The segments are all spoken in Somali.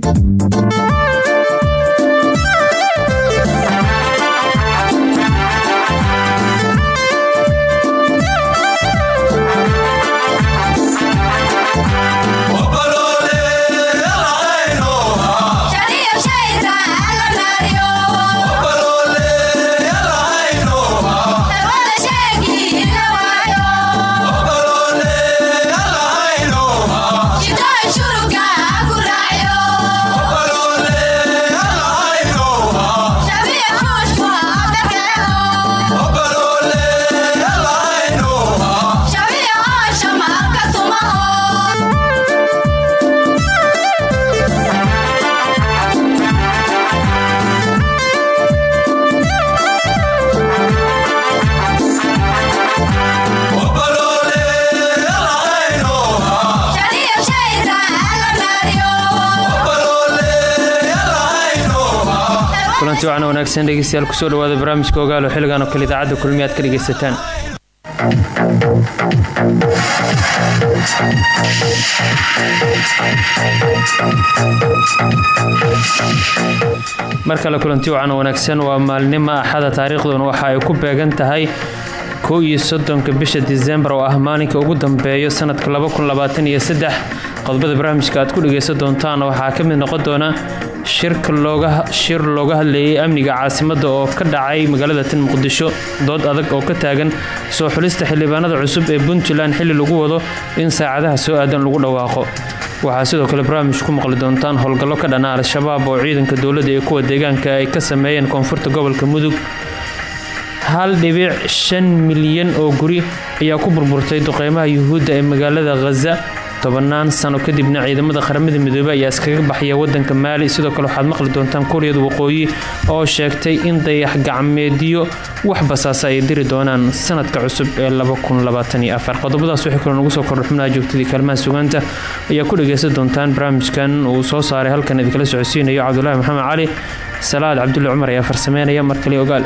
kulanti wacna wanaagsan dhegeystayaal ku soo dhawaada barnaamijka ogaalo xilligan oo kale idaacadda kulmi ka dhegaysataan. Mar kale kulanti wacan wanaagsan waa maalnimo axada taariikhduna waxa ay ku beegan tahay kow iyo bisha disembar oo ah maalinka ugu dambeeyo sanadka laba kun labaatan iyo saddex. Qodobada barnaamijka aad ku dhegaysan doontaan waxaa ka mid noqon doona shir looga hadlayay amniga caasimadda oo ka dhacay magaalada tan muqdisho. Dood adag oo ka taagan soo xulista xildhibaanada cusub ee puntland xilli lagu wado in saacadaha soo aadan lagu dhawaaqo. Waxaa sidoo kale barnaamij ku maqli doontaan howlgallo ka dhana al-shabaab oo ciidanka dowladda ee kuwa deegaanka ay ka sameeyeen koonfurta gobolka mudug. Hal dhibic shan milyan oo guri ayaa ku burburtay duqeymaha yuhuudda ee magaalada khaza tobanaan sano kadibna ciidamada qaramada midoobey ayaa iskaga baxaya wadanka maali. Sidoo kale waxaad maqli doontaan kuuriyada waqooyi oo sheegtay in dayax gacmeedyo wax basaasa ay diri doonaan sanadka cusub ee qodobadaas wixii kaloo nagu soo kordha xubnaha joogtadii kaalmaha sugaanta ayaa ku dhagaysan doontaan barnaamijkan uu soo saaray halkan idinkala socodsiinayo cabdulaahi maxamed cali. Salaad cabdulle cumar ayaa farsameynaya. Markale ogaal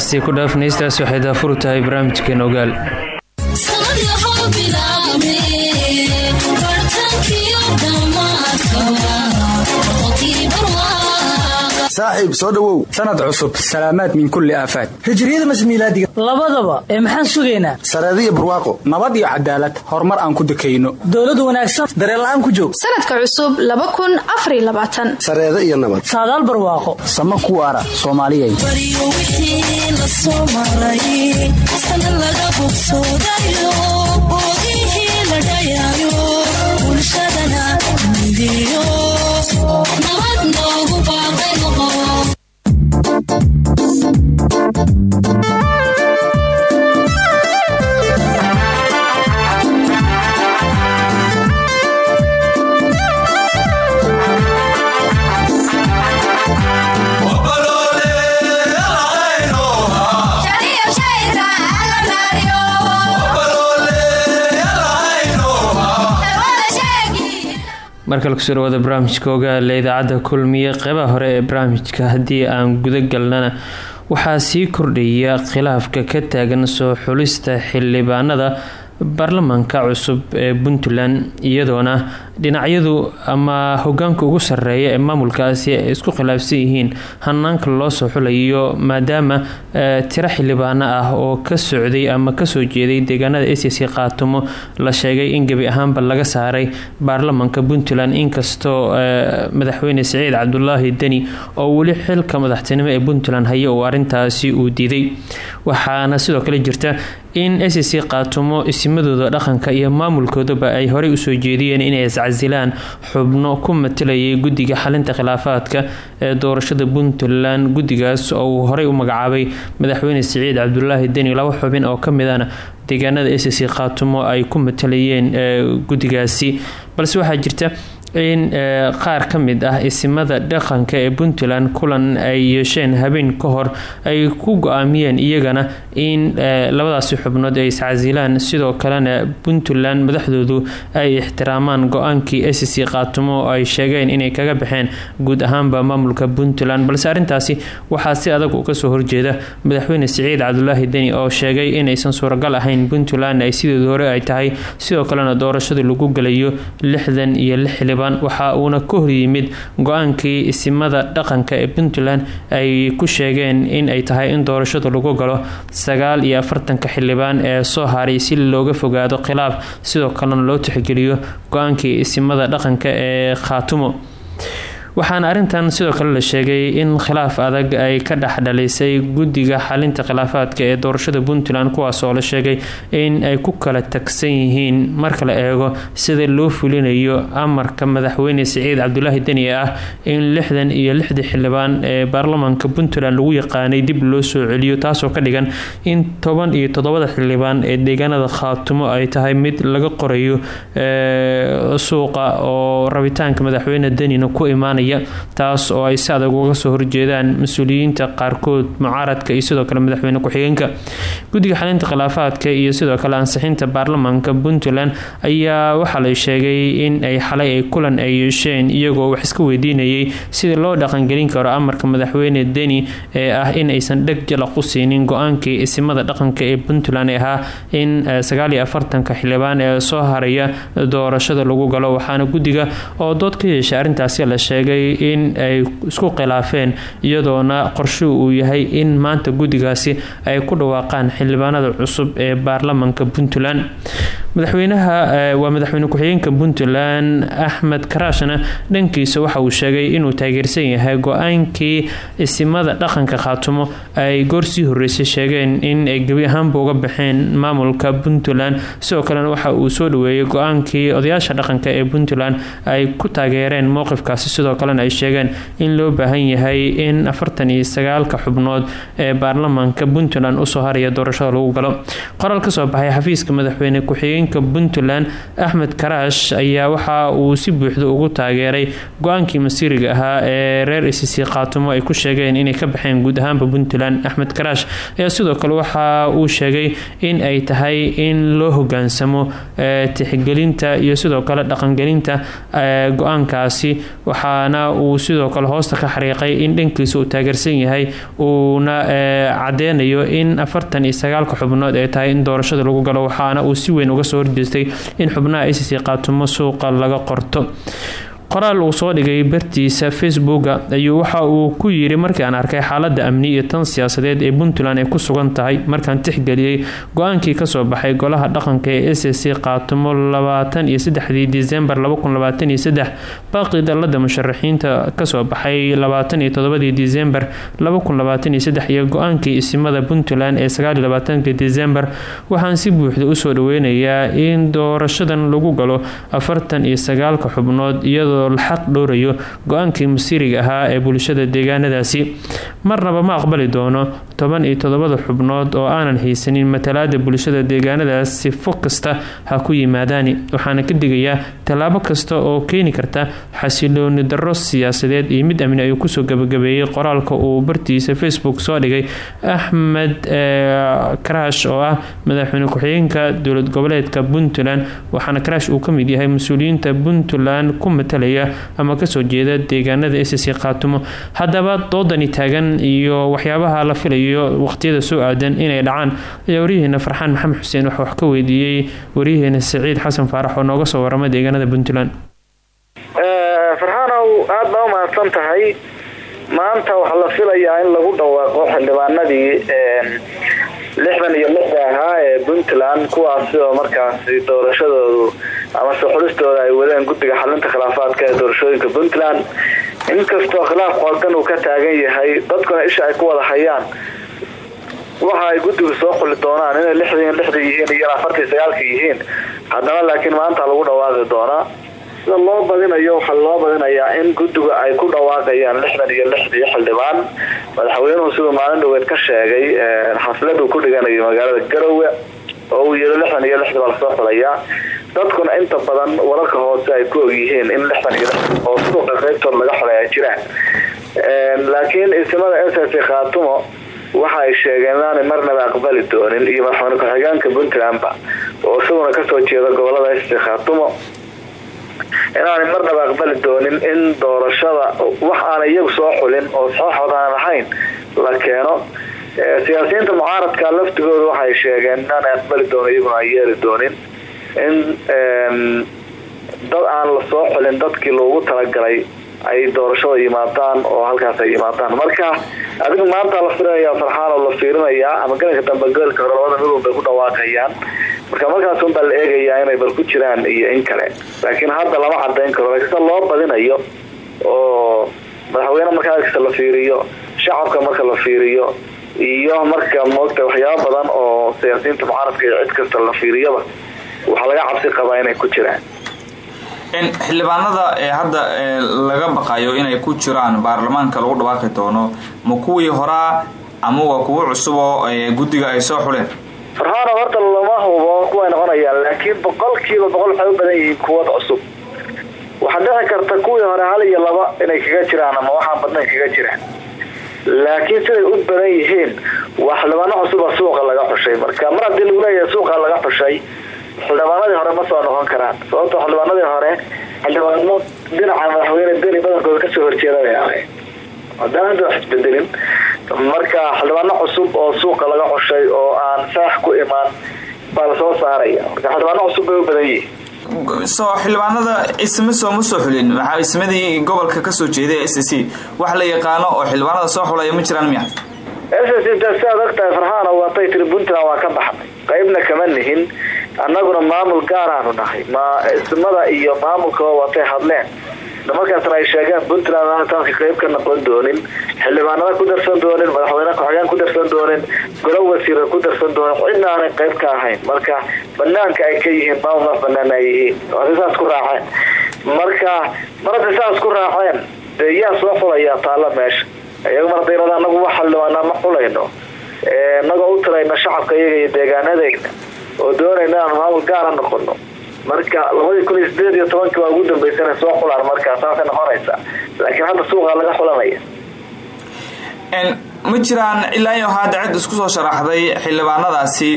arrintaasi ku dhaafnaystaas waxay daafuru tahay barnaamijkeena ogaal saaxiib soo dhowow sanad cusub salaamaad min kulli aafaad. Hijriyada masmiilaadiga labadaba ee maxaan sugaynaa? Sareediyo barwaaqo nabad iyo cadaalad horumar aan ku dekayno dowlad wanaagsan. Dareela'aan ku joog. Sanadka cusub sareedo iyo nabad. Saadaal barwaaqo. Sama kuwaara soomaaliyay markale ku soo dhawaada barnaamijka ogaale idaacadda kulmiye qeybaha hore ee barnaamijka haddii aan guda galnana waxaa sii kordhaya khilaafka ka taagan soo xulista xildhibaanada baarlamaanka cusub ee puntland iyadoona dhinacyadu ama hogaanka ugu sareeya ee maamulkaasi ay isku khilaafsan yihiin hanaanka loo soo xulayo maadaama tiro xildhibaano ah oo ka socday ama ka soo jeeday deegaanada acc qaatumo la sheegay in gebi ahaanba laga saaray baarlamaanka puntland. Inkastoo madaxweyne siciid cabdulaahi deni oo weli xilka madaxtinimo ee puntland haya uu arintaasi uu diiday. Waxaana sidoo kale jirta in acc qaatumo isimadooda dhaqanka iyo maamulkoodaba ay horey u soo jeediyeen inay iscasilaan xubno ku matalayay guddiga xalinta khilaafaadka ee doorashada puntland. Guddigaas oo uu horey u magacaabay madaxweyne siciid cabdulaahi deni laba xubin oo kamidana deegaanada acc qaatumo ay ku matalayeen guddigaasi. Balse waxaa jirta in qaar ka mid ah isimada dhaqanka ee puntland kulan ay yeesheen habeen ka hor ay ku go'aamiyeen iyagana in labadaasi xubnood ay iscasilaan sidoo kalena puntland madaxdoodu ay ixtiraamaan go'aankii acc qaatumo ay sheegeen inay kaga baxeen guud ahaanba maamulka puntland. Balse arrintaasi waxaa si adag uga soo horjeeda. Madaxweyne siciid cabdulaahi deni oo sheegay inaysan suuragal ahayn puntland ay sideedu hore ay tahay. Sidoo kalena doorashada lagu galayo lixdan iyo lix waxa uuna ka horyimid go'aankii isimada dhaqanka ee puntland ay ku sheegeen in ay tahay in doorashada lagu galo sagaal iyo afartanka xildhibaan ee soo haray si looga fogaado khilaaf. Sidoo kalena loo tixgeliyo go'aankii isimada dhaqanka ee khaatumo waxaana arrintan sidoo kale la sheegay in khilaaf adag ay ka dhex dhalisay guddiga xalinta khilaafaadka ee doorashada puntland kuwaas oo la sheegay in ay ku kala tagsan yihiin marka la eego sida loo fulinayo amarka madaxweyne siciid cabdulaahi deni ah in lixdan iyo lixdii xildhibaan ee baarlamaanka puntland lagu yaqaanay dib loo soo celiyo taasoo ka dhigan in toban iyo toddobada xildhibaan ee deegaanada khaatumo ay tahay mid laga qorayo suuqa oo rabitaanka madaxweyne denina ku imaanaya taas oo ay si adag uga soo horjeedaan mas'uuliyiinta qaarkood mucaaradka iyo sidoo kale madaxweyne ku-xigeenka. Guddiga xalinta khilaafaadka iyo sidoo kale ansixinta baarlamaanka puntland ayaa waxaa la sheegay in ay xalay ay kulan ay yeesheen iyagoo wax iska weydiinayay sida loo dhaqangelin karo amarka madaxweyne deni ee ah in aysan dheg jalaq u siinin go'aankii isimada dhaqanka ee puntland ahaa in sagaaliyo afartanka xildhibaan ee soo haraya doorashada lagu galo waxaana guddiga oo dood ka yeeshay arrintaasi la sheegay in ay isku khilaafeen iyadoona qorshu uu yahay in maanta guddigaasi ay ku dhawaaqaan xildhibaanada cusub ee baarlamanka puntland. Madaxweynaha waa madaxweyne ku-xigeenka puntland axmed karaashna dhankiisa waxa uu sheegay inuu taageersan yahay go'aankii isimada dhaqanka khaatumo ay goorsii horeysay sheegeen in ay gebi ahaanba uga baxeen maamulka puntland. Sidoo kalena waxa uu soo dhaweeyay go'aankii odayaasha dhaqanka ee puntland ay ku taageereen mowqifkaasi sidoo kalena ay sheegeen in loo baahan yahay in afartan iyo xubnood ee baarlamaanka puntland u soo haraya doorashada lagu galo. Qoraal ka soo baxay xafiiska madaxweyne ku-xigeenka puntland axmed karaash ayaa waxa uu si buuxda ugu taageeray go'aankii masiiriga ahaa ee reer icc khaatumo ay ku sheegeen inay ka baxeen guud ahaanba puntland. Axmed karaash ayaa sidoo kale waxa uu sheegay in ay tahay in loo hogaansamo tixgelinta iyo sidoo kale dhaqangelinta go'aankaasi. Waxaana waxaana uu sidoo kale hoosta ka xariiqay in dhankiisa uu taageersan yahay uuna cadeynayo in afartan iyo sagaalka xubnood ay tahay in doorashada lagu galo waxaana uu si weyn uga soo horjeestay in xubnaha icc qaatumo suuqa laga qorto qoraal uu soo dhigay bartiisa facebooka ayuu waxa uu ku yiri markii aan arkay xaalada amni iyo tan siyaasadeed ee puntland ay ku sugan tahay markaan tixgeliyey go'aankii ka soo baxay golaha dhaqanka ee s qaatumo labaatan iyo saddexdii disembar baaqii dalada musharaxiinta ka soo baxay labaatan iyo todobadii disembar iyo go'aankii isimada puntland ee sagaaliyolabaatanki disembar waxaan si buuxda u soo dhaweynayaa in doorashadan lagu galo afartan iyo sagaalka xubnood iyadoo la xaq dhowrayo go'aankii masiiriga ahaa ee bulshada deegaanadaasi. Marnaba ma aqbali doono toban iyo todobada xubnood oo aanan haysanin matalaada bulshada deegaanadaas sifo kasta ha ku yimaadaani. Waxaana ka digayaa tallaabo kasta oo keeni karta xasilooni darro siyaasadeed iyo mid amni ayuu ku soo gabagabeeyey qoraalka uu bartiisa facebook soo dhigay. Axmed karash oo ah madaxweyne ku-xigeenka dowlad goboleedka puntland waxaana karash uu ka mid yahay mas'uuliyiinta puntland ku matalaya ama ka soo jeeda deegaanada sc qaatumo haddaba doodani taagan iyo waxyaabaha la filayo waqtiyada soo aadan inay dhacaan. Ayaa waryaheena farxaan maxamed xuseen wax wax ka weydiiyey waryaheena saciid xasan faarax oo nooga soo warama deegaanada puntland. Farxaanow aada baa umahadsan tahay. Maanta waxaa la filayaa in lagu dhawaaqo xildhibaanadii lixdan iyo lixda ahaa ee puntland kuwaasi oo markaasi doorashadoodu ama soo xulistooda ay wadeen guddiga xalinta khilaafaadka ee doorashooyinka puntland. Inkastoo khilaaf qoodan uu ka taagan yahay dadkuna isha ay ku wada hayaan waxa ay guddigu soo xuli doonaan inay lixdan lixda yihiin iyo afartii sagaalka yihiin. Haddana laakiin maanta lagu dhawaaqi doonaa sida loo badinayo waxaa loo badinayaa in guddigu ay ku dhawaaqayaan lixdan iyo lixdii xildhibaan madaxweynuhu siduu maalin dhaweed ka sheegay xaflad uu ku dhiganayo magaalada garowe oo uu yiri lixdan iyo lixdii baa la soo xulayaa dadkuna inta badan wararka hoose ay ku ogyihiin in lixdan iyo lix oo suuqa qaybtood laga xulay ay jiraan. Laakiin isimada s s khaatumo waxa ay sheegeen inaanay marnaba aqbali doonin iyo madaxweyne ku-xigeenka puntlandba oo isaguna ka soo jeeda gobollada s khaatumo inaanay marnaba aqbali doonin in doorashada wax aanay iyagu soo xulin oo saxoxood aan ahayn la keeno siyaasiyiinta mucaaradka laftigooda waxay sheegeen inaanay aqbali doonin iyaguna ay yeeli doonin in dad aan la soo xulin dadkii loogu talagalay ay doorashada yimaadaan oo halkaas ay yimaadaan marka adigu maanta la firinaya farxaan oo la fiirinayaa ama galanka dambe goolka hore labada ku dhawaaqayaan. Marka markaas unbaa la eegayaa inay bal ku jiraan iyo in kale. Laakiin hadda lama cadayn karo laakiin sida loo badinayo oo madaxweyne marka agtiisa la fiiriyo shacabka marka la fiiriyo iyo marka moogta waxyaaba badan oo siyaasiyiinta mucaaradka iyo cid kasta la fiiriyaba waxaa laga cabsi qabaa inay ku jiraan xildhibaanada ee hadda laga baqayo inay ku jiraan baarlamaanka lagu dhawaaqi doono ma kuwii horaa ama waa kuwo cusub oo guddiga ay soo xuleen? Farxaano horta lama hubo kuway noqonayaan laakiin boqolkiiba boqol waxay u badan yihiin kuwad cusub. Waxaa dhici karta kuwii hore hal iyo laba inay kaga jiraan ama waxaan badnayn kaga jiraan. Laakiin siday u badan yihiin waa xildhibaano cusuba suuqa laga xushay. Marka mar haddii lagu leeyahay suuqa laga xushay xildhibaanadii hore ma soo noqon karaan. Sababto xildhibaanadii hore xildhibaano dhinaca madaxweyne deni badankooda ka soo horjeeda bay ahayd haddana hadda wax isbedelin. Marka xildhibaano cusub oo suuqa laga xushay oo aan saax ku imaan baa la soo saaraya. Marka xildhibaano cusub bay u badan yihiin. Soo xildhibaanada isma sooma soo xulin. Waxaa ismadii gobolka ka soo jeeday s c? Wax la yaqaano oo xildhibaanada soo xulaya ma jiraan miya? S siaad ogtahay farxaana waatay tiri puntland waa ka baxnay qaybna kama nihin annaguna maamul gaaraanu nahay. Ma ismada iyo maamulkaba waatay hadleen. Markaasna ay sheegeen puntland aantanka qayb ka noqon doonin. Xildhibaanada ku darsan doonin madaxweyne ku-xigeen ku darsan doonin golo wasiira ku darsan doonin cidna qayb ka ahayn. Marka banaanka ay ka yihiin maamul madax banaan ay yihiin. Waatay saas yaa soo xulayaa taalla meesha. Iyaga mar wax xildhibaanaa ma inagoo u shacabka iyaga iyo deegaanadayna oo doonayna aanu maamul gaara noqono. Marka labadii kun iyo sideed iyo tobankii waa ugu dambeysana soo xulaan markaa saasay noqonaysa laakiin hadda suuqaa laga xulanaya ma jiraan ilaa iyo hadda cid isku soo sharaxday xildhibaanadaasi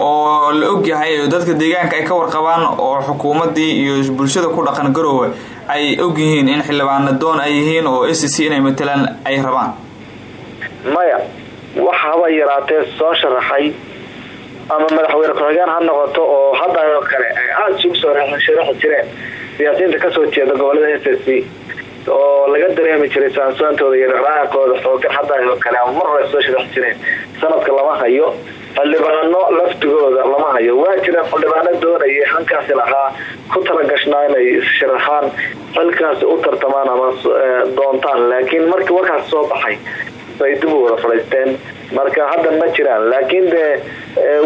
oo la ogyahay oo dadka deegaanka ay ka warqabaan oo xukuumadii iyo bulshada ku dhaqan garoowe ay og yihiin in xildhibaana doon ay yihiin oo s c inay matalaan ay rabaan. Maya wax haba yaraatee soo sharaxay ama madaxweyne ku-xigeen ha noqoto oo hadda oo kale ay aada isugu soo sharaxi jireen. Siyaasiyiinta ka soo jeeda gobollada s c oo laga dareemi jiray saansoontooda iyo dhaqdhaqaaqooda xoogan hadda oo kale ama mar hore soo sharaxi jireen sanadka lama hayo xildhibaano laftigooda lama hayo. Waa jiraan xildhibaano doonaya hankaasi lahaa ku talagashnaa inay sharaxaan xilkaasi u tartamaan ama doontaan. Laakiin markii warkaas soo baxay bay dib wada fadhiisteen marka hadda ma jiraan laakiin dee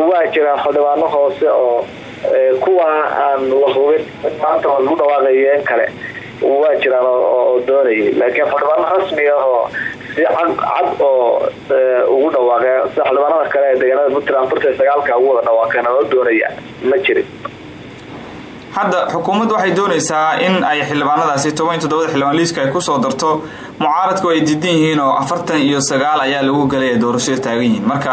waa jiraan xildhibaano hoose oo kuwa aan la hubin in maanta lagu dhawaaqayeen kale. Waa jiraan oo doonayay. Laakiin xildhibaano rasmi ah oo si cad cad oo ugu dhawaaqe sida xildhibaanada kale ee deegaanada puntland afartan sagaalka ugu wada dhawaaqeen oo doonaya ma jirin hadda xukuumaddu waxay doonaysaa in ay xildhibaanadaasi toban iyo toddobada xildhibaan liiska ay ku soo darto mucaaradku ay diidan yihiin oo afartan iyo sagaal ayaa lagu galay ee doorashada taagan yihiin. Marka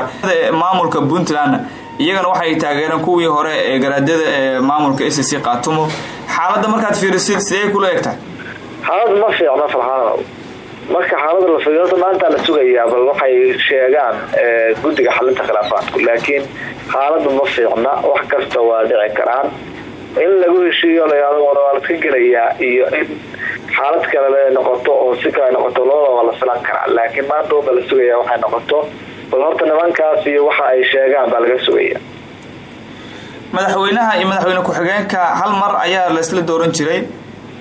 maamulka puntland iyagana waxay taageereen kuwii hore ee garaadyada ee maamulka s qaatumo xaaladda markaad fiirisid sidee kula egtahay xaalad ma fiicno farxaanow marka xaalada la fiiriyo maanta la sugayaa bal waxay sheegaan guddiga xalinta khilaafaadku. Laakiin xaaladu ma fiicna wax kasta waa dhici karaan in lagu heshiiyo layaado waa laska gelayaa iyo in xaalad kale noqoto oo si kale noqoto labada waa la filan laakiin maanta unba la sugaya waxay noqoto horta nimankaas iyo waxa ay sheegaan baa laga sugaya madaxweynaha iyo madaxweyne ku-xigeenka hal mar ayaa laysla dooran jiray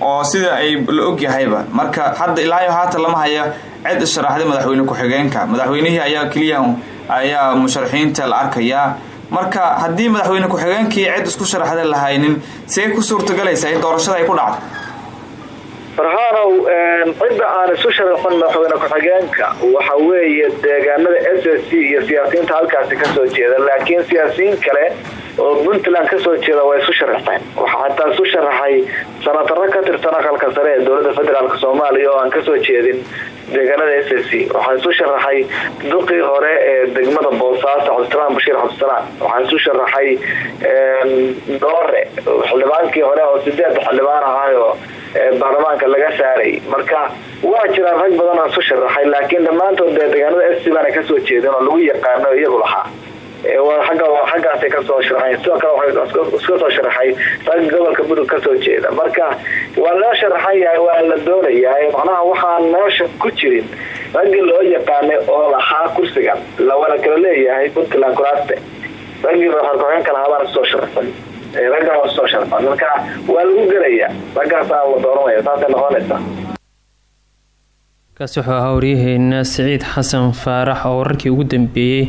oo sida ay la ogyahayba marka hadda ilaayo haatan lama haya cid isharaxday madaxweyne ku-xigeenka. Madaxweynihii ayaa keliya ayaa musharaxiinta la arkayaa marka haddii madaxweyne ku-xigeenkii cid isku sharaxda lahaynin see ku suurtagalaysaa in doorashada ay ku dhacdo. Farhaanow cidda aan isu sharaxin madaxweyne ku-xigeenka waxa weeye deegaanada s c iyo siyaasiyiinta halkaasi ka soo jeeda laakiin siyaasiyiin kale oo puntland ka soo jeeda waa isu sharaxeen waxaa xataa isu sharaxay sanataro ka tirsan aqalka sare ee dowladda federaalk soomaaliya oo aan ka soo jeedin deegaanada s s waxaa isu sharaxay duqii hore ee degmada boosaaso cabdisalaam bashiir cabdisalaam waxaa isu sharaxay doore xildhibaankii hore oo sideed xildhibaan ahaayo baarlamaanka laga saaray. Marka waa jiraan rag badan oo isu sharaxay laakiin dhammaantood dee deegaanada s c baana ka soo jeedin oo lagu yaqaano iyagu lahaa xaggaasay ka soo sharaxeen sidoo kale waxay iska soo sharaxay. Ragga gobolka mudug ka soo jeeda. Marka waa loo sharaxan yahay waa la doonayaa. Macnaha waxaan meesha ku jirin raggii loo yaqaanay oo lahaa kursigan lawala kala leeyahay puntland kuraste raggii madaxweyne lahaa baan isoo sharaxsan raggan waa isoo sharaxan marka waa lagu gelaya raggaasaa la dooranaya saasay noqonaysaa kaasi wuxuu ahaa waryaheena siciid xasan faarax oo wararkii ugu dambeeyey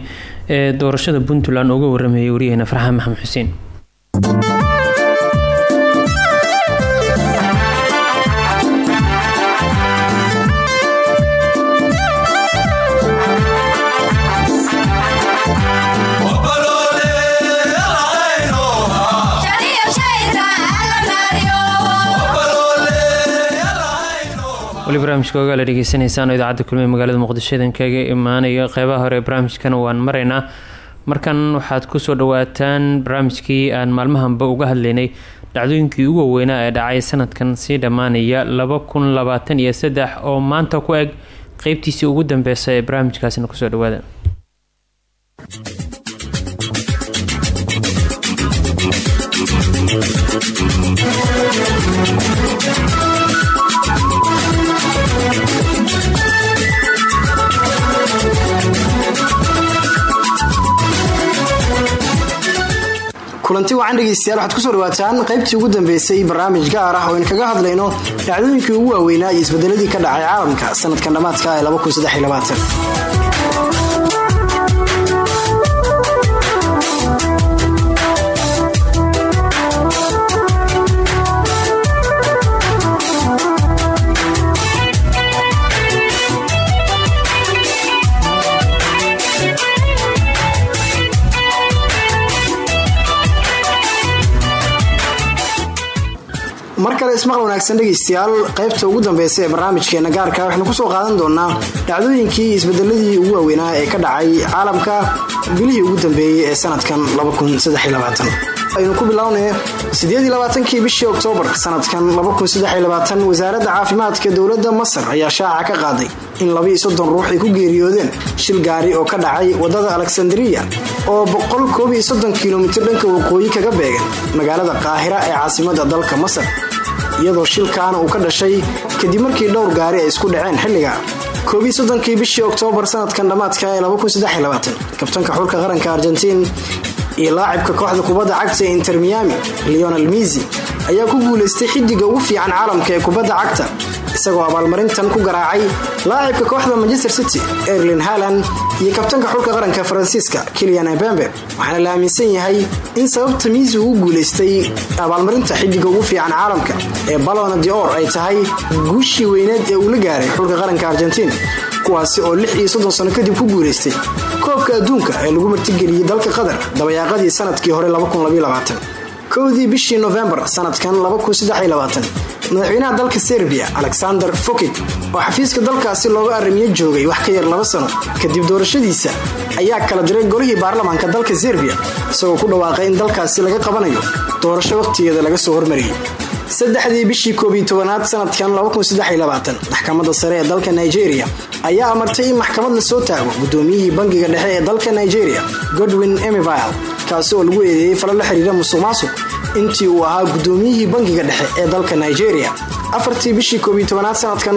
ee doorashada puntland uga waramayay waryaheena farxaan maxamed xuseen weli barnaamijka ogaala dhegeysanaysaan oo idaacadda kulmiye magaalada muqdisho idan kaga imaanaya qeybaha hore ee barnaamijkana waan maraynaa markan waxaad ku soo dhawaataan barnaamijkii aan maalmahanba uga hadlaynay dhacdooyinkii ugu waaweynaa ee dhacay sanadkan sii dhammaanaya laba kun labaatan iyo saddex oo maanta ku eg qeybtiisii ugu dambeysa ee barnaamijkaasina ku soo dhawaada kulanti wacan dhegeystayaal waxaad ku soo dhawaataan qaybtii ugu dambeysay barnaamij gaar ah oo aynu kaga hadlayno dhacdooyinkii ugu waaweynaa iyo isbedeladii ka dhacay caalamka sanadkan dhammaadka ee mar kale ismaqal wanaagsan dhegaystayaal qaybta ugu dambeysa ee barnaamijkeena gaarka waxaynu ku soo qaadan doonaa dhacdooyinkii isbedeladii ugu waaweynaa ee ka dhacay caalamka bilihii ugu dambeeyey ee sanadkan aynu ku bilownay kii bishii oktoobar sanadkan wasaaradda caafimaadka dowladda masar ayaa shaaca ka qaaday in ruux ay ku geeriyoodeen shil gaari oo ka dhacay waddada alexandriya oo kilomitir dhanka waqooyi kaga beegan magaalada qaahira ee caasimada dalka masar iyadoo shilkaana uu ka dhashay kadib markii dhowr gaari ay isku dhaceen xilliga. Kii bishii oktoobar sanadkan dhammaadka ee kabtanka xulka qaranka argentiin iyo laacibka kooxda kubadda cagta ee inter miami leonel misi ayaa ku guulaystay xidiga ugu fiican caalamka ee kubadda cagta isagoo abaalmarintan ku garaacay laacibka kooxda manchester city erlin haland iyo kabtanka xulka qaranka faransiiska kilian ebembe waxaana la aaminsan yahay in sababta miisi uu guulaystay abaalmarinta xidiga ugu fiican caalamka ee balona dior ay tahay guushii weyneed ee uu la gaaray xulka qaranka argentiin kuwaasi oo lix iyo soddon sano kadib ku guulaystay koobka adduunka ee lagu martigeliyey dalka qatar dabayaaqadii sannadkii hore kowdii bishii nofembar sanadkan madaxweynaha dalka serbiya alexander fokid oo xafiiska dalkaasi looga arrimiyo joogay wax ka yar laba sano kadib doorashadiisa ayaa kala diray golihii baarlamaanka dalka serbiya isagoo ku dhawaaqay in dalkaasi laga qabanayo doorasho wakhtigeeda laga soo hormariyey saddexdii bishii koobiyo tobanaad sanadkan maxkamadda sare ee dalka nigeria ayaa amartay in maxkamad la soo taago gudoomiyihii bangiga dhexe ee dalka nigeria godwin emivile kaasi oo lagu eedeeyey falo la xiriira musuq maasuq intii uu ahaa gudoomiyihii bangiga dhexe ee dalka nigeria afartii bishii koobiyo tobanaad sanadkan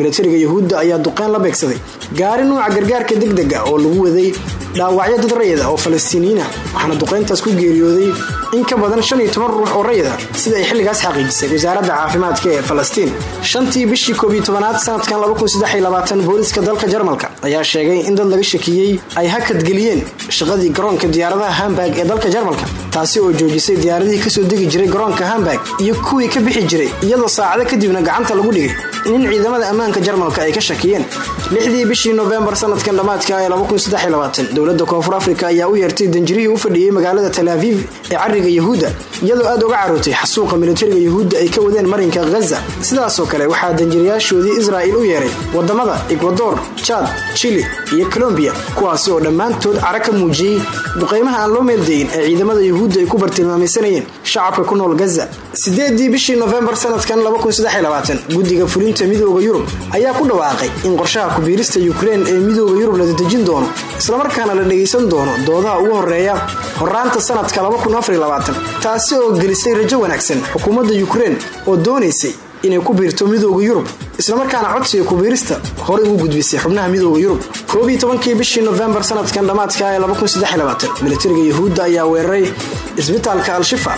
militariga yahuudda ayaa duqeyn la beegsaday. Gaari nuuca gargaarka degdega oo lagu waday dhaawacyo dad rayida oo falastiiniyiina waxaana duqeyntaas ku geeriyooday in ka badan ruux oo rayida sida ay xilligaas xaqiijisay wasaaradda caafimaadka ee falastiin. Shantii bishii koobiyo tobanaad sanadkan booliska dalka jarmalka ayaa sheegay in dad laga shakiyey ay hakadgeliyeen shaqadii garoonka diyaaradaha hambag ee dalka jarmalka taasi oo joojisay diyaaradihii ka soo degi jiray garoonka hambag iyo kuwii ka bixi jiray iyadoo saacado kadibna gacanta lagu dhigay nin ciidamada ammaanka jarmalka ay ka shakiyeen. Lixdii bishii nofembar sanadkan dhammaadka ee dowladda koonfur afrika ayaa u yeertay danjirihii u fadhiyey magaalada talaaviv ee cariga yahuudda iyadoo aad uga carootay xasuuqa militariga yahuudda ay ka wadeen marinka ghaza sidaasoo kale waxaa danjirayaashoodii israa'il u yeeray waddamada ekwador jad chili iyo colombiya kuwaasi oo dhammaantood cara ka muujiyey duqaymaha aan loo meeldayin ee ciidamada yahuudda ay ku bartilmaamaysanayeen shacabka ku nool gaza sanadkan guddiga fulinta midooda yurub ayaa ku dhawaaqay in qorshaha kubiirista yukrein ee midooda yurub la dadejin doono islamarkaana la dhagaysan doono doodaha ugu horreeya horaanta sanadka taasi oo gelisay rajo wanaagsan xukuumadda yukrein oo doonaysay inay ku biirto midooda yurub islamarkaana codsiga kubiirista horey ugu gudbisay xubnaha midooda yurub. koobiyo tobankii bishii nofembar sanadkan dhammaadka ee militariga yahuudda ayaa weeraray isbitaalka al-shifa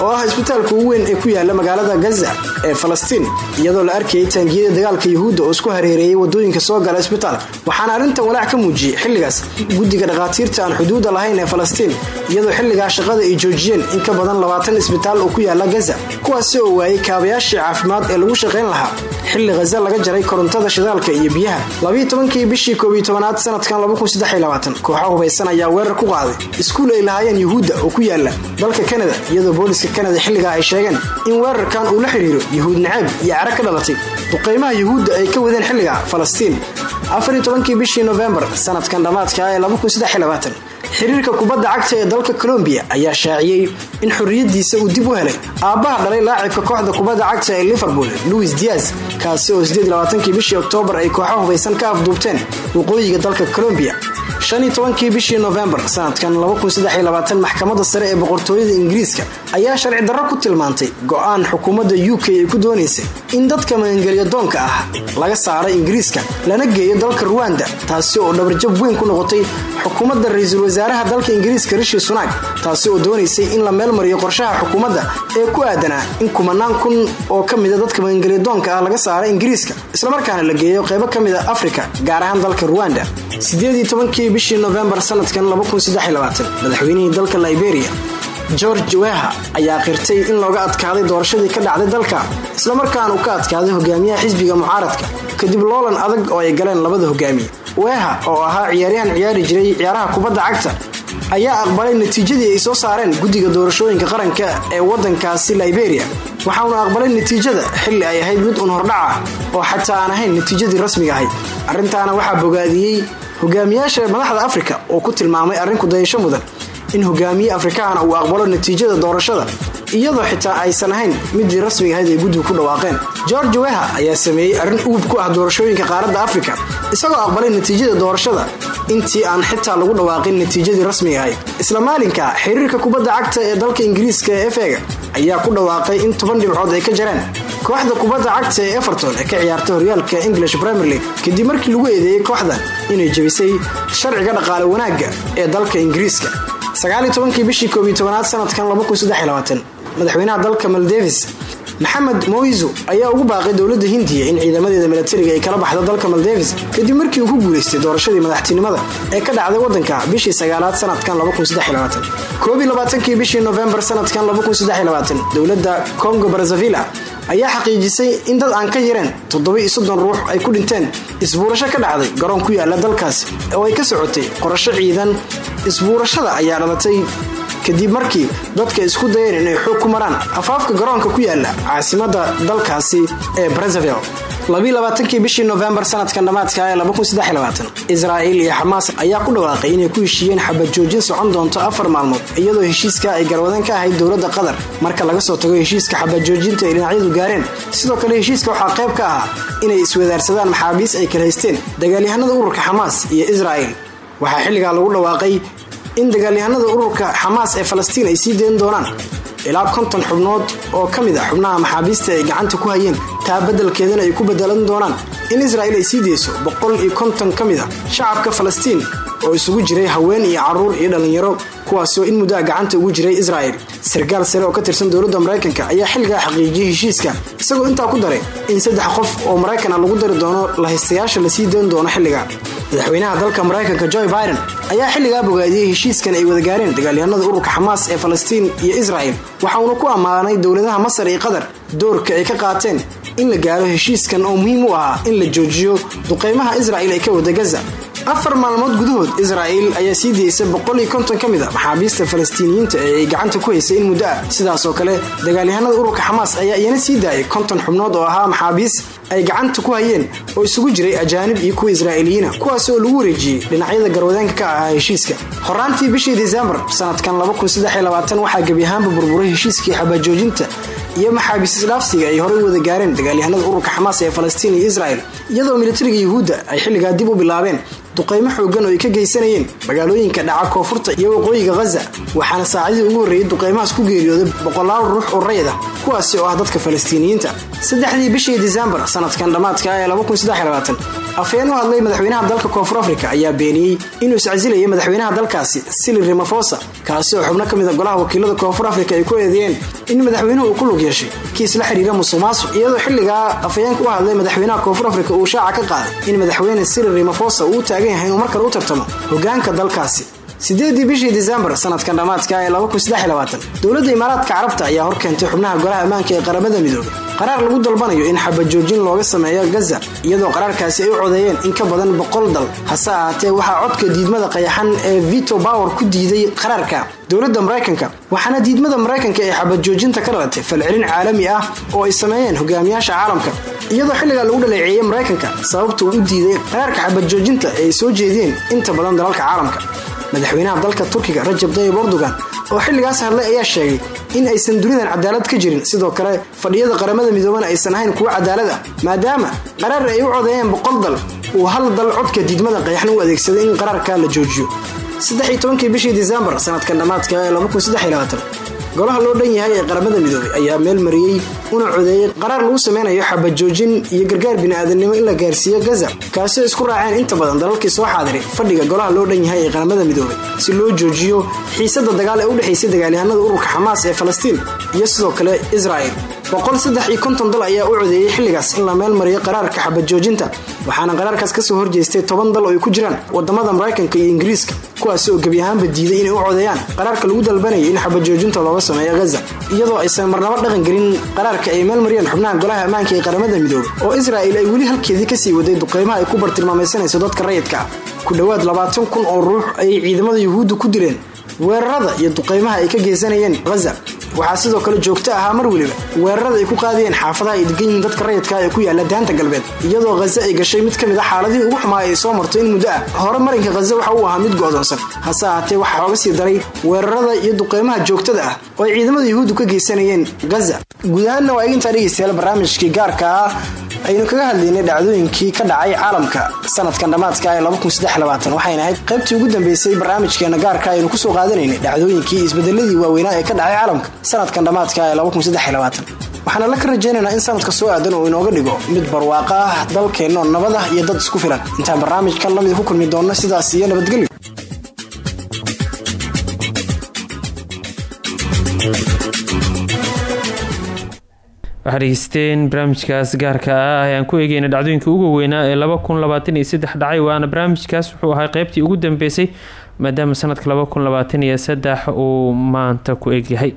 oo ah isbitaalka ugu weyn ee ku yaalla magaalada gaza ee falastiin iyadoo la arkayay taangiyada dagaalka yahuudda oo isku hareereeyay waddooyinka soo gala isbitaalka waxaana arrintan walaac ka muujiyey xilligaas guddiga dhakhaatiirta aan xuduudda lahayn ee falastiin iyadoo xilligaa shaqada ay joojiyeen in ka badan labaatan isbitaal oo ku yaalla gaza kuwaasi oo waayay kaabayaashii caafimaad ee lagu shaqayn lahaa. Xilli khaza laga jaray korontada shidaalka iyo biyaha. Labiyo tobankii bishii koobiyo tobanaad sanadkan kooxa hubaysan ayaa weerar ku qaaday. Iskuul ay lahaayeen yuhuudda oo ku yaalla dalka kanada iyadoo booliska kanada xilligaa ay sheegeen in weerarkan uu la xidhiiro yuhuud naceeb iyo cara ka dhalatay duqaymaha yuhuudda ay ka wadeen xilliga falastiin. Afariyo tobankii bishii nofembar sanadkan dhammaadka ee xiriirka kubadda cagta ee dalka colombiya ayaa shaaciyey in xorriyadiisa uu dib u helay aabbaha dhalay laacibka kooxda kubadda cagta ee liverpool louis diaz kaasi oo bishii oktoobar ay kooxa hubaysan ka afduubteen waqooyiga dalka colombiya shaniyo tobankii bishii nofembar sanadkan maxkamadda sare ee boqortooyada ingiriiska ayaa sharci darro ku tilmaantay go'aan xukuumadda u k ay ku doonaysay in dadka magangelya doonka ah laga saaro ingiriiska lana geeyo dalka ruwanda taasi oo dhabarjab weyn ku noqotay xukuumadda ra'iisul wasaaraha dalka ingiriiska rishi sunak taasi oo doonaysay in la meelmariyo qorshaha xukuumadda ee ku aadanaa in kumanaan kun oo ka mida dadka magangelya doonka ah laga saaro ingiriiska islamarkaana la geeyo qaybo ka mida afrika gaar ahaan dalka ruwanda kii bishii nofembar sanadkan madaxweynihii dalka liberia george weha ayaa qirtay in looga adkaaday doorashadii ka dhacday dalka islamarkaana uu ka adkaaday hogaamiyaha xisbiga mucaaradka kadib loolan adag oo ay galeen labada hogaamiye weha oo ahaa ciyaaryahan ciyaari jiray ciyaaraha kubadda cagta ayaa aqbalay natiijadii ay soo saareen guddiga doorashooyinka qaranka ee wadankaasi liberia waxauna aqbalay natiijada xilli ay ahayd mid un hordhaca oo xataa aan ahayn natiijadii rasmiga ahayd. Arrintaana waxaa bogaadiyey hogaamiyaasha madaxda afrika oo ku tilmaamay arrin kudayasho mudan in hogaamiye afrikaana uu aqbalo natiijada doorashada iyadoo xitaa aysan ahayn midii rasmiga ahayd ay guddigu ku dhawaaqeen. George weha ayaa sameeyey arrin ugub ku ah doorashooyinka qaaradda afrika isagoo aqbalay natiijada doorashada intii aan xitaa lagu dhawaaqin natiijadii rasmiga ahayd. Isla maalinka xiriirka kubadda cagta ee dalka ingiriiska ee efega ayaa ku dhawaaqay in toban dhibcood ay ka jareen kooxda kubadda cagta ee everton ee ka ciyaarta horyaalka english premier league kadib markii lagu eedeeyey kooxdan inay jebisay sharciga dhaqaale wanaagga ee dalka ingiriiska. Kii bishii koob iyo tobanaad sanadkan madaxweynaha dalka maldevis maxamed moiso ayaa ugu baaqay dowladda hindiya in ciidamadeeda milatariga ay kala baxdo dalka maldevis kadib markii uu ku guulaystay doorashadii madaxtinimada ee ka dhacday wadanka bishii sagaalaad sanadkan kii bishii novembar sanadkan dowladda congo brazzavilla ayaa xaqiijisay in dad aan ka yareen ruux ay ku dhinteen isbuurasho ka dhacday garoon ku yaalla dalkaasi oo ay ka socotay qorasho ciidan. Isbuurashada ayaa dhalatay kadib markii dadka isku dayeen inay xoog ku maraan afaafka garoonka ku yaalla caasimada dalkaasi ee brazzaville kii bishii novembar sanadkan dhammaadka ee israa'iil iyo xamaas ayaa ku dhawaaqay inay ku heshiiyeen xabad joojin socon doonto afar maalmood iyadoo heshiiska ay garwadan ka ahayd dowladda qatar. Marka laga soo tago heshiiska xabad joojinta ay dhinacyadu gaareen sidoo kale heshiiska waxaa qayb ka ahaa inay iswadaarsadaan maxaabiis ay kala haysteen dagaalyahanada ururka xamaas iyo israa'il waxaa xilligaa lagu dhawaaqay in dagaalyahanada ururka xamaas ee falastiin ay sii dayn doonaan ilaa konton xubnood oo ka mid a xubnaha maxaabiista ay gacanta ku hayeen taa beddelkeedana ay ku bedelan doonaan in israa'iil ay sii deyso boqol iyo konton ka mid a shacabka falastiin oo isugu jiray haween iyo carruur iyo dhallinyaro kuwaasoo in muddaa gacanta ugu jiray israa'il sarkaal sare oo ka tirsan dowladda maraykanka ayaa xilligaa xaqiijiyey heshiiska isagoo intaa ku daray in saddex qof oo maraykana lagu dari doono lahaystayaasha la sii dayn doono xilliga. Madaxweynaha dalka maraykanka joe biden ayaa xilligaa bogaadiyey heshiiskan ay wada gaareen dagaalyahanada ururka xamaas ee falastiin iyo israa'il waxa uuna ku ammaanay dowladaha masar iyo qatar doorka ay ka qaateen in la gaaro heshiiskan oo muhiim u ahaa in la joojiyo duqeymaha israa'il ee ka wada gaza afar maalmood gudahood israa'iil ayaa sii daysay boqol konton ka mid a maxaabiista falastiiniyiinta ee ay gacanta ku haysay in muddo ah sidaasoo kale dagaalyahanada ururka xamaas ayaa iyana sii daayay konton xubnood oo ahaa maxaabiis ay gacanta ku hayeen oo isugu jiray ajaanib iyo kuwa israa'iiliyiina kuwaas oo lagu wareejiyey dhinacyada garwadaanka ka ahaa heshiiska. Horaantii bishii disembar sanadkan waxaa gebi ahaanba burburay heshiiskii xabajoojinta iyo maxaabiis isdhaafsiga ay horey wada gaareen dagaalyahanada ururka xamaas ee falastiin iyo israa'il iyadoo militariga yuhuudda ay xilligaa dib u bilaabeen duqaymo xoogan oo ay ka geysanayeen magaalooyinka dhaca koonfurta iyo waqooyiga ghaza waxaana saacadii ugu horreeyey duqaymahaas ku geeriyooday boqolaal ruux oo rayid ah kuwaasi oo ah dadka falastiiniyiinta. Saddexdii bishii disembar sanadkan dhammaadka ee afhayeen u hadlay madaxweynaha dalka koonfur afrika ayaa beeniyey inuu iscasilayay madaxweynaha dalkaasi sili ramafosa kaasi oo xubno ka mid a golaha wakiilada koonfur afrika ay ku eedeeyeen in madaxweynuhu uu ku lug yeeshay. Kiis la xiriira musuqmaasuq iyadoo xilligaa afhayeenka u hadlay madaxweynaha koonfur afrika uu shaaca ka qaaday in madaxweyne sili ramafosa uu u taagan yahay inuu markale u tartamo hogaanka dalkaasi. Sideedii bishii disembar sanadkan dhammaadka ee dowladda imaaraadka carabta ayaa horkeentay xubnaha golaha ammaanka ee qaramada midoobay qaraar lagu dalbanayo in xabajoojin looga sameeyo gaza iyadoo qaraarkaasi ay u codeeyeen in ka badan boqol dal hase ahaatee waxaa codka diidmada qayaxan ee vito bower ku diiday qaraarka dowladda maraykanka waxaana diidmada maraykanka ee xabajoojinta ka dhalatay falcelin caalami ah oo ay sameeyeen hogaamiyaasha caalamka iyadoo xilligaa lagu dhaleeceeyey maraykanka sababtuu u diiday qaraarka xabajoojinta ee ay soo jeediyeen inta badan dalalka caalamka. Madaxweynaha dalka turkiga rajab tayyib erdogan oo xilligaas hadlay ayaa sheegay in aysan dunidan cadaalad ka jirin sidoo kale fadhiyada qaramada midoobana aysan ahayn kuwo cadaalad ah maadaama qaraar ay u codeeyeen boqol dal uu hal dal codka diidmada qayaxna u adeegsaday in qaraarka la joojiyo kii bishii disembar sanadkan dhammaadka ee golaha loo dhan yahay ee qaramada midoobay ayaa meel mariyey una codeeyey qaraar lagu sameynayo xabajoojin iyo gargaar bini'aadanimo in la gaarsiiyo gaza kaasoo isku raaceen inta badan dalalkii soo xaadiray fadhiga golaha loo dhan yahay ee qaramada midoobay si loo joojiyo xiisada dagaal ee u dhexaysay dagaalyahanada ururka xamaas ee falastiin iyo sidoo kale israa'il dal ayaa u codeeyey xilligaas in la meel mariyo qaraarka xabajoojinta waxaana qaraarkaas ka soo horjeestay toban dal oo ay ku jiraan waddamada maraykanka iyo ingiriiska kuwaasi oo gebi ahaanba diiday inay u codeeyaan. Qaraarka lagu dalbanayay in xabajoojinta looga sameeyo gaza iyadoo aysan marnabo dhaqan gelin qaraarka ay meel mariyeen xubnaha golaha ammaanka ee qaramada midoobay oo israa'il ay weli halkeedii ka sii waday duqeymaha ay ku bartilmaamaysanayso dadka rayidka ah. Ku dhowaad labaatan kun oo ruux ayay ciidamada yuhuudda ku dileen weerarada iyo duqeymaha ay ka geysanayeen ghaza waxaa sidoo kale joogto ahaa mar weliba weerarada ay ku qaadayeen xaafadaha ay degan yihiin dadka rayidka ee ku yaalla daanta galbeed iyadoo khaza ay gashay mid ka mid a xaaladihii ugu xumaa ay soo marto in muddo ah. Hore marinka khaza waxa uu ahaa mid go'doonsan. Hase ahaatee waxaa xooga sii daray weerarada iyo duqeymaha joogtada ah oo ay ciidamada yuhuuddu ka geysanayeen gaza guud waa eegintaa dhegeystayaal barnaamijkii gaarka ah aynu kaga hadlaynay dhacdooyinkii ka dhacay caalamka sanadkan dhammaadka ee waxayna ahayd qaybtii ugu dambeysay barnaamijkeena gaarka aynu ku soo qaadanaynay dhacdooyinkii isbedeladii waaweynaa ee ka dhacay caalamka sanadkan dhammaadka ee waxaana la ka rajaynaynaa in sanadka soo aadan uu inooga dhigo mid barwaaqo ah dalkeenno nabad ah iyo dad isku filan. Intaan barnaamijkan la mid ku kulmi doonno sidaas iyo nabadgelyo waxaad barnaamijkaas gaarka ah ayaan ku eegeyna dhacdooyinkii ugu weynaa ee laba kun labaatan iyo saddex dhacay waana barnaamijkaas wuxuu ahaa qeybtii ugu dambeysay maadaama sanadka laba kun labaatan iyo saddex uu maanta ku egyahay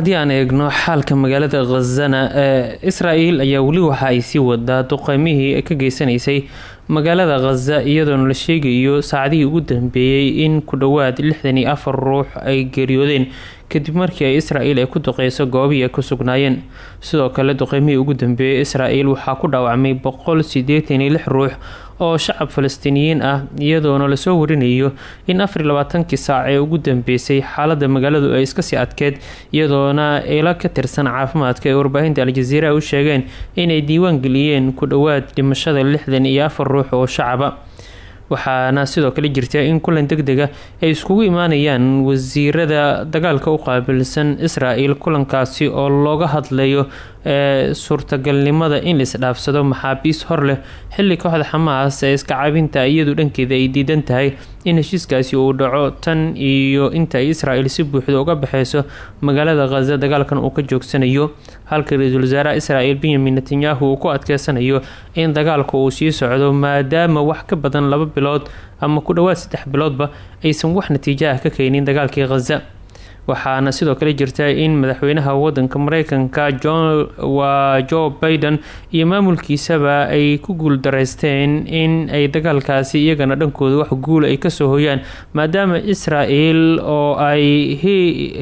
haddii aan eegno xaalka magaalada khazana ee isra-el ayaa weli waxa ay sii wadaa duqeymihii ka geysanaysay magaalada khaza iyadoona la sheegayo saacadihii ugu dambeeyey in ku dhowaad lixdan ruux ay geeriyoodeen kadib markii ay isra-el ay ku duqeyso goobihii ay ku sugnaayeen. Sidoo kale duqeymihii ugu dambeeyey isra-el waxaa ku dhaawacmay boqol sideetan iyo lix ruux oo shacab falastiiniyiin ah iyadoona la soo warinayo in afar labaatankii saac ee ugu dambeysay xaalada magaaladu ay iskasii adkeed iyadoona ilo ka tirsan caafimaadka ee warbaahinta al-jaziira u sheegeen inay diiwaan geliyeen ku dhowaad dhimashada lixdan iyo afar ruux oo shacaba. Waxaana sidoo kale jirta in kulan deg dega ay iskugu imaanayaan wasiirada dagaalka u qaabilsan isra-el kulankaasi oo looga hadlayo ee suurtagalnimada in la isdhaafsado maxaabiis hor leh. Xilli kooxda xamaas ee iska caabinta iyadu dhankeeda ay diidan tahay in heshiiskaasi uu dhaco tan iyo inta ay isra-el si buuxda uga baxeyso magaalada khaza dagaalkan uu ka joogsanayo halka ra'iisul wasaaraha isra-el benyamin netanyahu uu ku adkeysanayo in dagaalka uu sii socdo maadaama wax ka badan laba bilood ama ku dhowaad saddex biloodba aysan wax natiijo ah ka keenin dagaalkii khaza waxaana sidoo kale jirta in madaxweynaha wadanka mareykanka waa joe biden iyo maamulkiisaba ay ku guuldareysteen in ay dagaalkaasi iyagana dhankooda wax guula ay ka soo hoyaan maadaama isra-el oo ay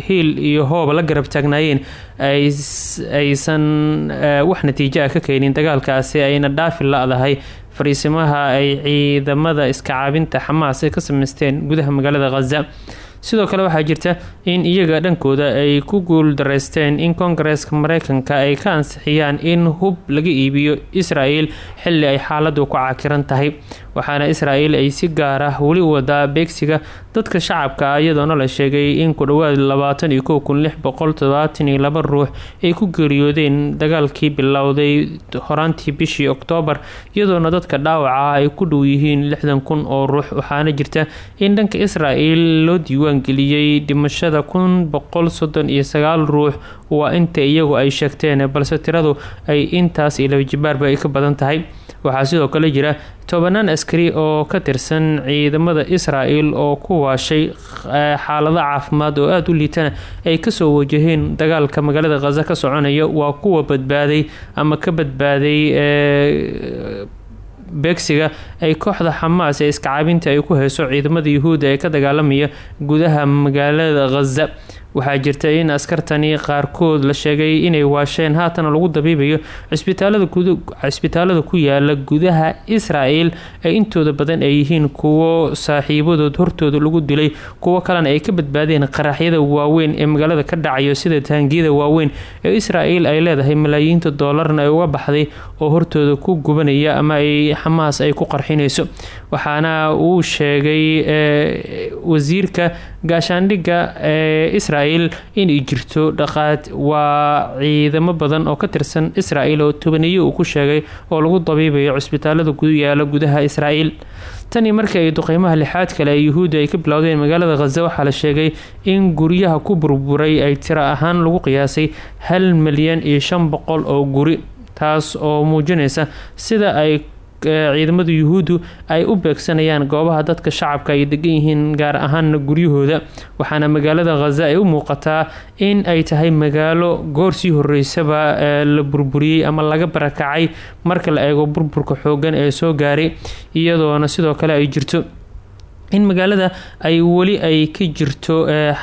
hiil iyo hooba la garab taagnaayeen aysan wax natiijo ah ka keenin dagaalkaasi ayna dhaafi la-dahay. Fariisimaha ay ciidamada iska caabinta xamaas ay ka sameysteen gudaha magaalada khaza sidoo kale waxaa jirta in iyaga dhankooda ay ku guul dareysteen in koongareeska mareykanka ay ka ansixiyaan in hub laga iibiyo isra-el xilli ay xaaladu ku cakiran tahay waxaana isra-el ay si gaar ah weli wadaa beegsiga dadka shacabka ah iyadoona la sheegay in ku dhowaad labaatan ruux ay ku geeriyoodeen dagaalkii bilowday horaantii bishii oktoobar iyadoona dadka dhaawaca ay ku dhow yihiin lixdan kun oo ruux waxaana jirta in dhanka isra-el loo diiwaan geliyey dhimashada kun boqol soddon iyo sagaal ruux. Waa inta iyagu ay sheegteen balse tiradu ay intaas iyo laba jibaarba ay ka badan tahay waxaa sidoo kale jira tobanaan askari oo ka tirsan ciidamada isra-el oo ku waashay xaalado caafimaad oo aada u liitana ay ka soo wajaheen dagaalka magaalada khaza ka soconaya. Waa kuwa badbaaday ama ka badbaaday beegsiga ay kooxda xamaas ee iska caabinta ay ku heyso ciidamada yuhuudda ee ka dagaalamaya gudaha magaalada khaza waxaa jirta in askartani qaarkood la sheegay inay waasheen haatana lagu dabiibayo cisbitaalada ku yaalla gudaha israel ee intooda badan ay yihiin kuwo saaxiibadood hortooda lagu dilay kuwo kalena ay ka badbaadeen qaraxyada waaweyn ee magaalada ka dhacayo sida taangiyada waaweyn ee israel ay leedahay malaayiinta doolarna ay uga baxday oo hortooda ku gubanaya ama ay xamaas ay ku qarxinayso. Waxaana uu sheegay wasiirka gaashaandhigga ee israel inay jirto dhaqaad. Waa ciidamo badan oo ka tirsan israel oo tobaniyo uu ku sheegay oo lagu dabiibayo cisbitaalada ku yaalla gudaha israel tanii markii ay duqeymaha lixaad kale ee yuhuudda ay ka bilowdeen magaalada khaza waxaa la sheegay in guryaha ku burburay ay tiro ahaan lagu qiyaasay hal milyan iyo shan boqol oo guri taas oo muujinaysa sida ay ciidamada yuhuuddu ay u beegsanayaan goobaha dadka shacabka ay degan yihiin gaar ahaana guryahooda. Waxaana magaalada khaza ay u muuqataa in ay tahay magaalo goor sii horeysaba la burburiyey ama laga barakacay marka la eego burburka xoogan ee soo gaaray iyadoona sidoo kale ay jirto in magaalada ay weli ay ka jirto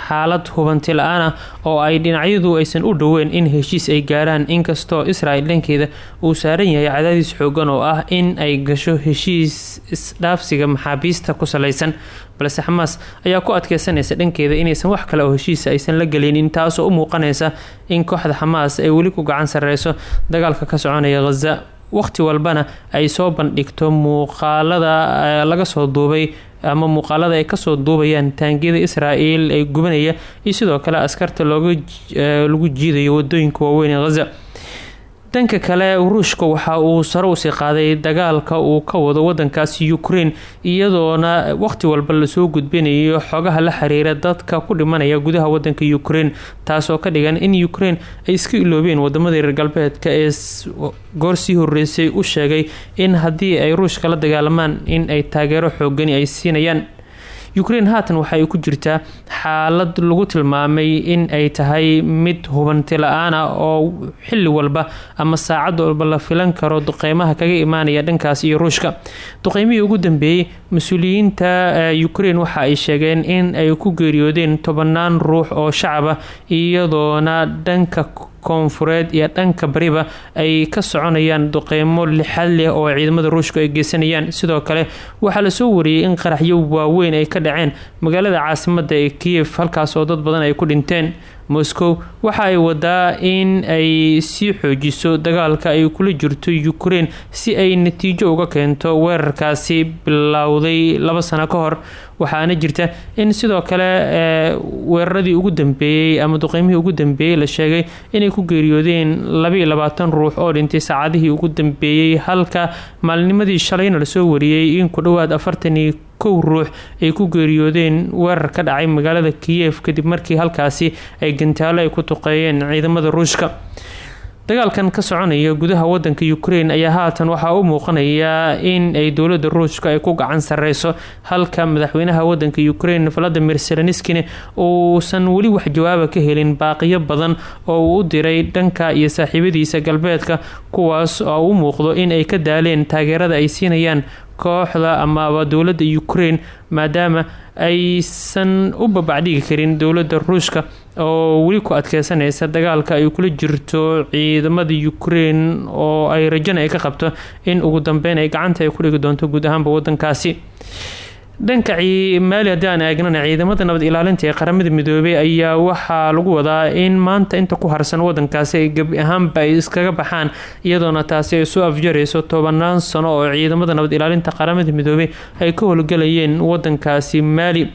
xaalad hubanti la'aan ah oo ay dhinacyadu aysan u dhoweyn in heshiis ay gaaraan. Inkastoo israel dhankeeda uu saaran yahay cadaadiis xoogan oo ah in ay gasho heshiis isdhaafsiga maxaabiista ku salaysan balse xamaas ayaa ku adkeysanaysa dhankeeda inaysan wax kale oo heshiisa aysan la gelinin taasoo u muuqanaysa in kooxda xamaas ay weli ku gacan sareyso dagaalka ka soconaya khaza waqti walbana ay soo bandhigto muuqaalada laga soo duubay ama muuqaalada ay ka soo duubayaan taangiyada israel ee gubanaya iyo sidoo kale askarta looga lagu jiidayo waddooyinka waaweyn ee khaza dhanka kale ruushka waxa uu sare u sii qaaday dagaalka uu ka wado wadankaasi ukraine iyadoona waqti walba la soo gudbinayo xogaha la xiriira dadka ku dhimanaya gudaha wadanka ukraine taasoo ka dhigan in ukraine ay iska iloobeen waddamada reer galbeedka ee goor sii horeysay u sheegay in haddii ay ruushka la dagaalamaan in ay taageero xoogani ay siinayaan ukraine haatan waxa ku jirtaa xaalad lagu tilmaamay in ay tahay mid hubanti la'aan oo xili walba ama saacad walba la filan karo duqeymaha kaga imaanaya dhankaas iyo ruushka. Duqeymihii ugu dambeeyey mas'uuliyiinta ukraine waxa ay sheegeen in ay ku geeriyoodeen tobanaan ruux oo shacaba iyadoona dhanka koonfureed iyo dhanka bariba ay ka soconayaan duqeymo lixad leh oo ciidamada ruushka ay geysanayaan. Sidoo kale waxaa la soo wariyey in qaraxyo waaweyn ay ka dhaceen magaalada caasimada ee kiyef halkaas oo dad badan ay ku dhinteen moscow waxa ay wadaa in ay sii xoojiso dagaalka ay kula jirto ukraine si ay natiijo uga keento weerarkaasi bilowday laba sano ka hor waxaana jirta in sidoo kale weeraradii ugu dambeeyey ama duqeymihii ugu dambeeyey la sheegay inay ku geeriyoodeen labaiyo labaatan ruux oo dhintay saacadihii ugu dambeeyey halka maalinimadii shalayna la soo wariyey in ku dhowaad kow ruux ay ku geeriyoodeen weerar ka dhacay magaalada kiyef kadib markii halkaasi ay gantaalo ay ku tuqeeyeen ciidamada ruushka dagaalkan ka soconaya gudaha wadanka ukraine ayaa haatan waxaa u muuqanaya in ay dowladda ruushka ay ku gacan sareyso halka madaxweynaha wadanka ukraine valadimir seleniskine uusan weli wax jawaaba ka helin baaqiyo badan oo uu u diray dhanka iyo saaxiibadiisa galbeedka kuwaas oo u muuqdo in ay ka daaleen taageerada ay siinayaan kooxda amaaba dowladda ukraine maadaama aysan u babacdhigi karin dowladda ruushka oo weli ku adkeysanaysa dagaalka ay kula jirto ciidamada ukraine oo ay rajana ay ka qabto in ugu dambeyn ay gacanta ay ku dhigi doonto guud ahaanba wadankaasi dhanka maali haddii aan ciidamada nabad ilaalinta ee qaramada midoobey ayaa waxaa lagu wadaa in maanta inta ku harsan wadankaasi ay gebi ahaanba ay iskaga baxaan iyadoona taasi ay soo afjarayso tobanaan sano oo ciidamada nabad ilaalinta qaramada midoobey ay ka howlgalayeen wadankaasi maali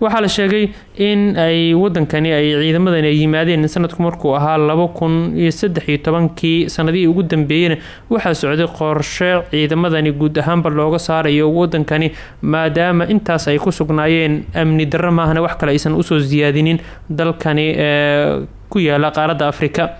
waxaa la sheegay in ay wadankani ay ciidamadan ay yimaadeen sanadku markuu ahaa laba kun iyo saddex iyo tobankii ugu dambeeyena waxaa socday qorshe ciidamadani guud ahaanba looga saarayo wadankani maadaama intaas ay ku sugnaayeen amni darro maahana wax kale aysan u soo siyaadinin dalkani ee ku yaalla qaaradda afrika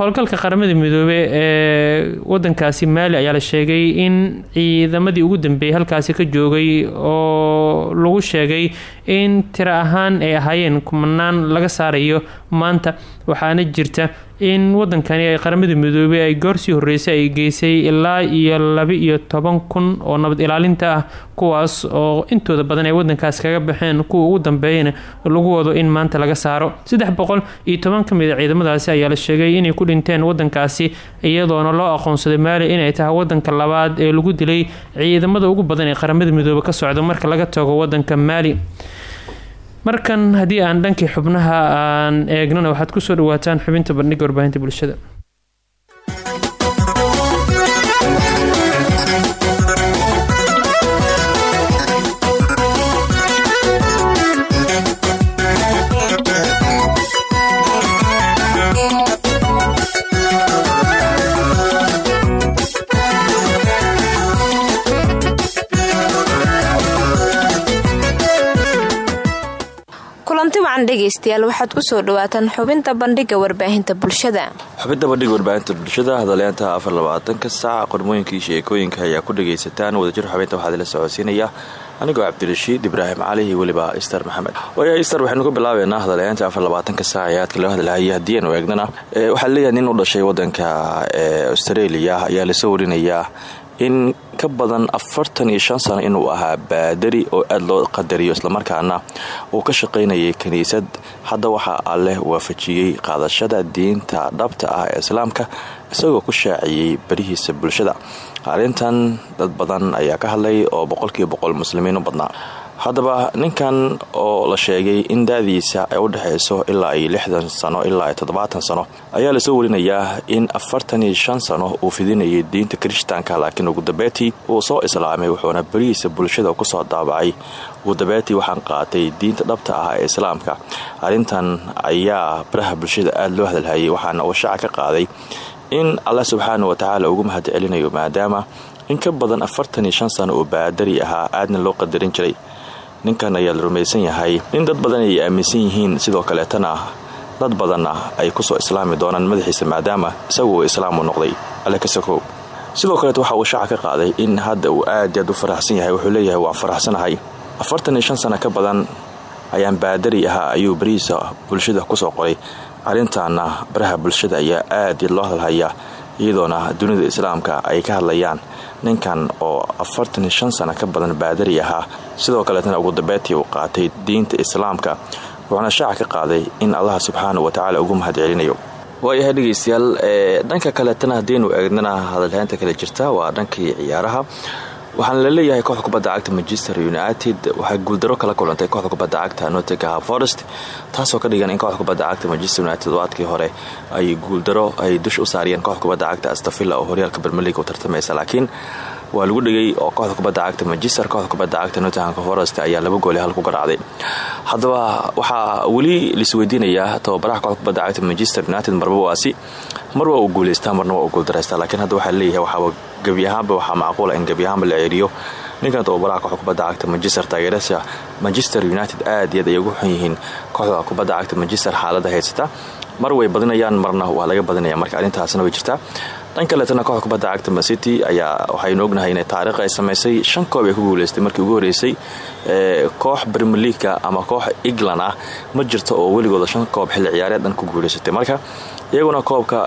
howlgalka qaramada midoobe ee wadankaasi maali ayaa la sheegay in ciidamadii ugu dambeeyay halkaasi ka joogay oo lagu sheegay in tiro ahaan ay ahaayeen kumanaan laga saarayo maanta waxaana jirta in wadankani ay qaramada midoobay ay goorsii horeysay ay geysay ilaa iyo laba iyo toban kun oo nabad ilaalinta ah kuwaas oo intooda badan ay wadankaas kaga baxeen kuwa ugu dambeeyana lagu wado in maanta laga saaro. Saddex boqol iyo toban ka mid a ciidamadaasi ayaa la sheegay inay ku dhinteen wadankaasi iyadoona loo aqoonsaday maali inay tahay wadanka labaad ee lagu dilay ciidamada ugu badan ee qaramada midoobe ka socda marka laga tago wadanka maali markan haddii aan dhankii xubnaha aan eegnana waxaad ku soo dhawaataan xubinta bandhiga warbaahinta bulshada wacan dhegaystayaal waxaad ku soo dhawaataan xubinta bandhiga warbaahinta bulshada. Xubinta bandhiga warbaahinta bulshada hadaleenta afar labaatanka saac qormooyinkii sheekooyinka ayaa ku dhagaysataan wadajir xubinta waxaa la socodsiinaya. Anigoo cabdirashiid ibraahim cali iyo weliba ister maxamed. Waaya ister waxaynu ka bilaabeynaa hadaleenta afar labaatanka saac ee aadka loo hadlahaya haddii aynu eegnana. Waxaa leeyahay nin u dhashay wadanka australia ayaa la soo warinayaa in ka badan afartan iyo shan sano inuu ahaa baadari oo aada loo qadariyo islamarkaana uu ka shaqaynayay kiniisad hadda waxaa alleh waafajiyey qaadashada diinta dhabta ah ee islaamka isagoo ku shaaciyey barihiisa bulshada. Arrintan dad badan ayaa ka hadlay oo boqolkiiba boqol muslimiin u badnaa haddaba ninkan oo la sheegay in daadiisa ay u dhexayso ilaa iyo lixdan sano ilaa iyo toddobaatan sano ayaa la soo warinayaa in afartan iyo shan sano uu fidinayay diinta kirishtaanka laakiin ugudabeetii uu soo islaamay wuxuuna berihiisa bulshada ku soo daabacay. Ugudabeetii waxaan qaatay diinta dhabta ah ee islaamka. Arrintan ayaa baraha bulshada aada loo hadalhayay waxaana uu shaaca ka qaaday in allah subxaana wa tacaala ugu mahad celinayo maadaama in ka badan afartan iyo shan sano uu baadari ahaa aadna loo qadarin jiray ninkan ayaa la rumaysan yahay. In dad badan ay aaminsan yihiin sidoo kaleetana dad badanna ay ku soo islaami doonaan madaxiisa maadaama isagu uu islaamu noqday. Alle ka sidoo kaleet waxa uu shaaca ka qaaday in hadda uu aad aad u faraxsan yahay. Wuxuu leeyahay waan faraxsanahay. Afartan iyo shan sano ka badan ayaan baadari ahaa ayuu barihiisa bulshada ku soo qoray. Arrintaana baraha bulshada ayaa aad loo hadalhayaa iyadoona dunida islaamka ay ka hadlayaan ninkan oo afartan iyo shan sano ka badan baadari ahaa sidoo kaleetana ugu dambeetii uu qaatay diinta islaamka wuxuuna shaaca ka qaaday in allah subxaana wa tacaala ugu mahad celinayo waayahay dhegeystayaal dhanka kaleetana haddiinu eegnana hadalhaynta kale jirta waa dhankii ciyaaraha waxaana la leeyahay kooxda kubadda cagta manchester united. Waxay guuldaro kala kulantay kooxda kubadda cagta nottingham forest taasoo ka dhigan in kooxda kubadda cagta manchester united waadkii hore ay guuldaro ay dusha u saariyeen kooxda kubadda cagta astafilla oo horyaalka bermeliga u tartamaysa. Laakiin waa lagu dhigay oo kooxda kubadda cagta manchester kooxda kubadda cagta nottingham forest ayaa laba goole hal ku garaacday. Haddaba waxaa weli laisweydiinayaa tababaraha kooxda kubadda cagta manchester united. Marba waasi mar uu guuleystaa marna waa uu guuldareystaa. Laakiin hadda waxaa leeyahay waxaa gebi ahaanba waxaa macquula in gebi ahaanba la ceeriyo ninkan tababaraha kooxda kubadda cagta manchester taageerasa manchester united aad iyo aad ay ugu xun yihiin. Cagta manchester xaalada haysata. Mar way badinayaan marna waa laga badinaya. Marka arrintaasna way jirtaa. Dhan kaleetana kooxda kubadda cagta mancity ayaa waxaynu ognahay inay taariikh ay samaysay. Shan koob ay ku guuleystay markii ugu horeysay koox brmeliga ama koox england ah ma jirto oo weligooda shan koob xilli ciyaareed dhan ku guuleysatay. Marka iyaguna koobka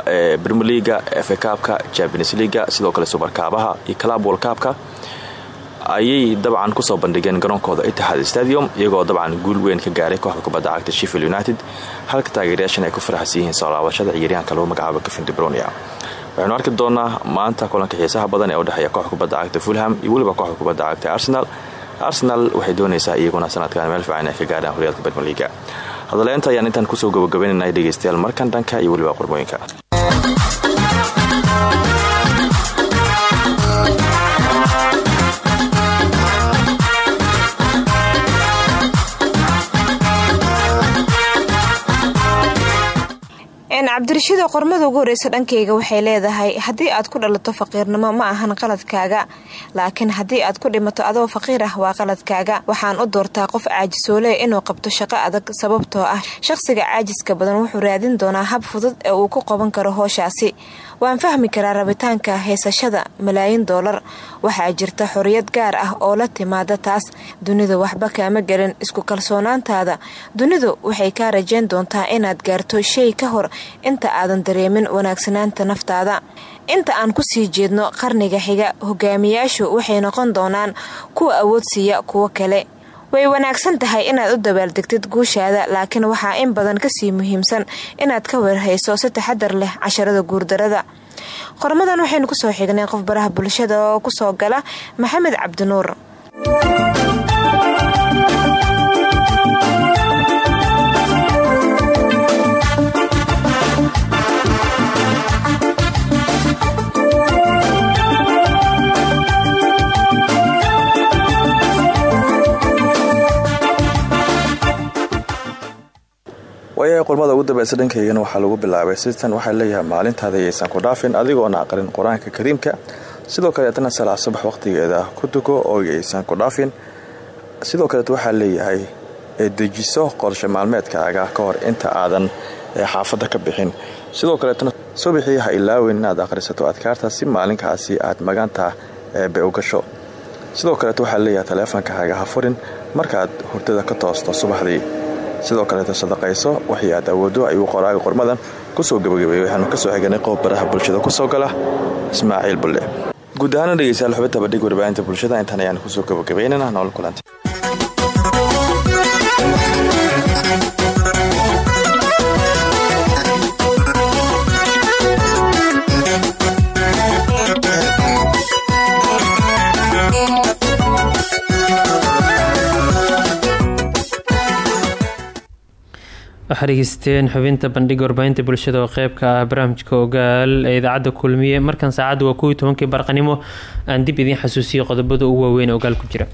brmeliga fa kaabka champions leaga sidoo kale subarkaabaha iyo club wolkaabka ayay dabcan ku soo bandhigeen garoonkooda itixaad stadium iyagoo dabcan guul weyn ka gaaray kooxda kubadda cagta sheffield united. Halka taageerayaashan ay ku faraxsan yihiin soo ciyaaryahanka lagu magacaabo kevin debronia waxaynu arki doonaa maanta kulanka xiisaha badan ee u dhexeeya kooxda kubadda cagta fulham iyo weliba kooxda kubadda cagta arsenal. Arsenal waxay doonaysaa iyaguna sanadkan meel fiican ay ka gaarhaan horyaalka bermeliga hadaleynta ayaan intaan ku soo gabagabaynayna dhegeystayaal markan dhanka iyo weliba qormooyinka cabdirashiida qormada ugu horeysa dhankayga waxay leedahay haddii aad ku dhalato faqiirnimo ma ahan qaladkaaga. Laakiin haddii aad ku dhimato adoo faqiir ah waa qaladkaaga. Waxaan u doortaa qof caajisoole inuu qabto shaqo adag sababtoo ah shaqsiga caajiska badan wuxuu raadin doonaa hab fudud ee uu ku qaban karo hooshaasi waan fahmi karaa rabitaanka haysashada malaayiin doolar waxaa jirta xoriyad gaar ah oo la timaada taas. Dunidu waxba kaama gelin isku kalsoonaantaada. Dunidu waxay kaa rajayn doontaa inaad gaarto shay ka hor inta aadan dareemin wanaagsanaanta naftaada. Inta aan ku sii jeedno qarniga xiga hogaamiyaashu waxay noqon doonaan kuwa awood siiya kuwo kale way wanaagsan tahay inaad u dabaaldegtid guushaada laakiin waxaa in badan ka sii muhiimsan inaad ka weerhayso si taxadar leh casharada guurdarada. Qormadan waxaynu ku soo xignay qof baraha bulshada oo ku soo gala maxamed cabdinuur waayahay qormada ugu dambeysa dhankaygana waxaa lagu bilaabay sitan waxaa leeyahay maalintaada ayaysan ku dhaafin adigoona aqrin qur'aanka kariimka. Sidoo kaleetana salaac subax waqtigeeda ku tuko oo aysan ku dhaafin. Sidoo kaleet waxaa leeyahay dejiso qorshe maalmeedkaaga ka hor inta aadan xaafadda ka bixin. Sidoo kaleetna subaxii ha ilaawin inaad akhrisato adkaarta si maalinkaasi aad maganta eebe u gasho. Sidoo kaleet waxaa leeyahay taleefonkaaga ha furin. Markaad hurdada ka toosto subaxdii sidoo kaleeta sadaqayso waxii aad awoodo ayuu qoraaga qormadan ku soo gabagabeeyey waxaanu ka soo xiganay qof baraha bulshada ku soo gala ismaaciil bulle. Guud ahaana dhegeystayaal xubinta bandhig warbaahinta bulshada intaan ayaanu ku soo gabagabeynana nool kulanta waxaa dhegeysteen xubinta bandhiga warbaahinta bulshada oo qeybka ah barnaamijka ogaal ee idaacadda kulmiye. Markan saacadda waa kowiyi tobankii barqanimo aan dib idiin xasuusiyo qodobada ugu waaweyn ogaal ku jira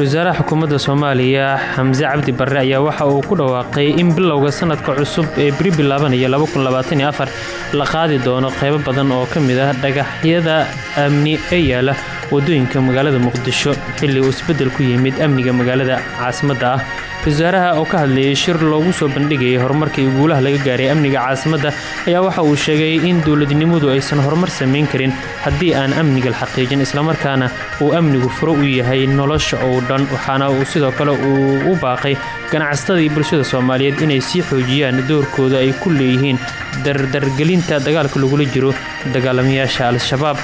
wasaaraha xukuumadda soomaaliya xamse cabdi barre ayaa waxa uu ku dhawaaqay in bilowga sanadka cusub ee beri bilaabanaya la qaadi doono qeybo badan oo ka mid ah dhagaxyada amni ee yaalla waddooyinka magaalada muqdisho xilli uu isbeddel ku yimid amniga magaalada caasimadda ah. Wasaaraha oo ka hadlayay shir loogu soo bandhigayay horumarka iyo guulaha laga gaaray amniga caasimadda ayaa waxa uu sheegay in dowladnimadu aysan horumar samayn karin haddii aan amniga la xaqiijin islamarkaana uu amnigu furo u yahay nolosha oo dhan waxaana uu sidoo kale uu u baaqay ganacsatada iyo bulshada soomaaliyeed inay sii xoojiyaan doorkooda ay ku leeyihiin dardargelinta dagaalka lagula jiro dagaalamayaasha al-shabaab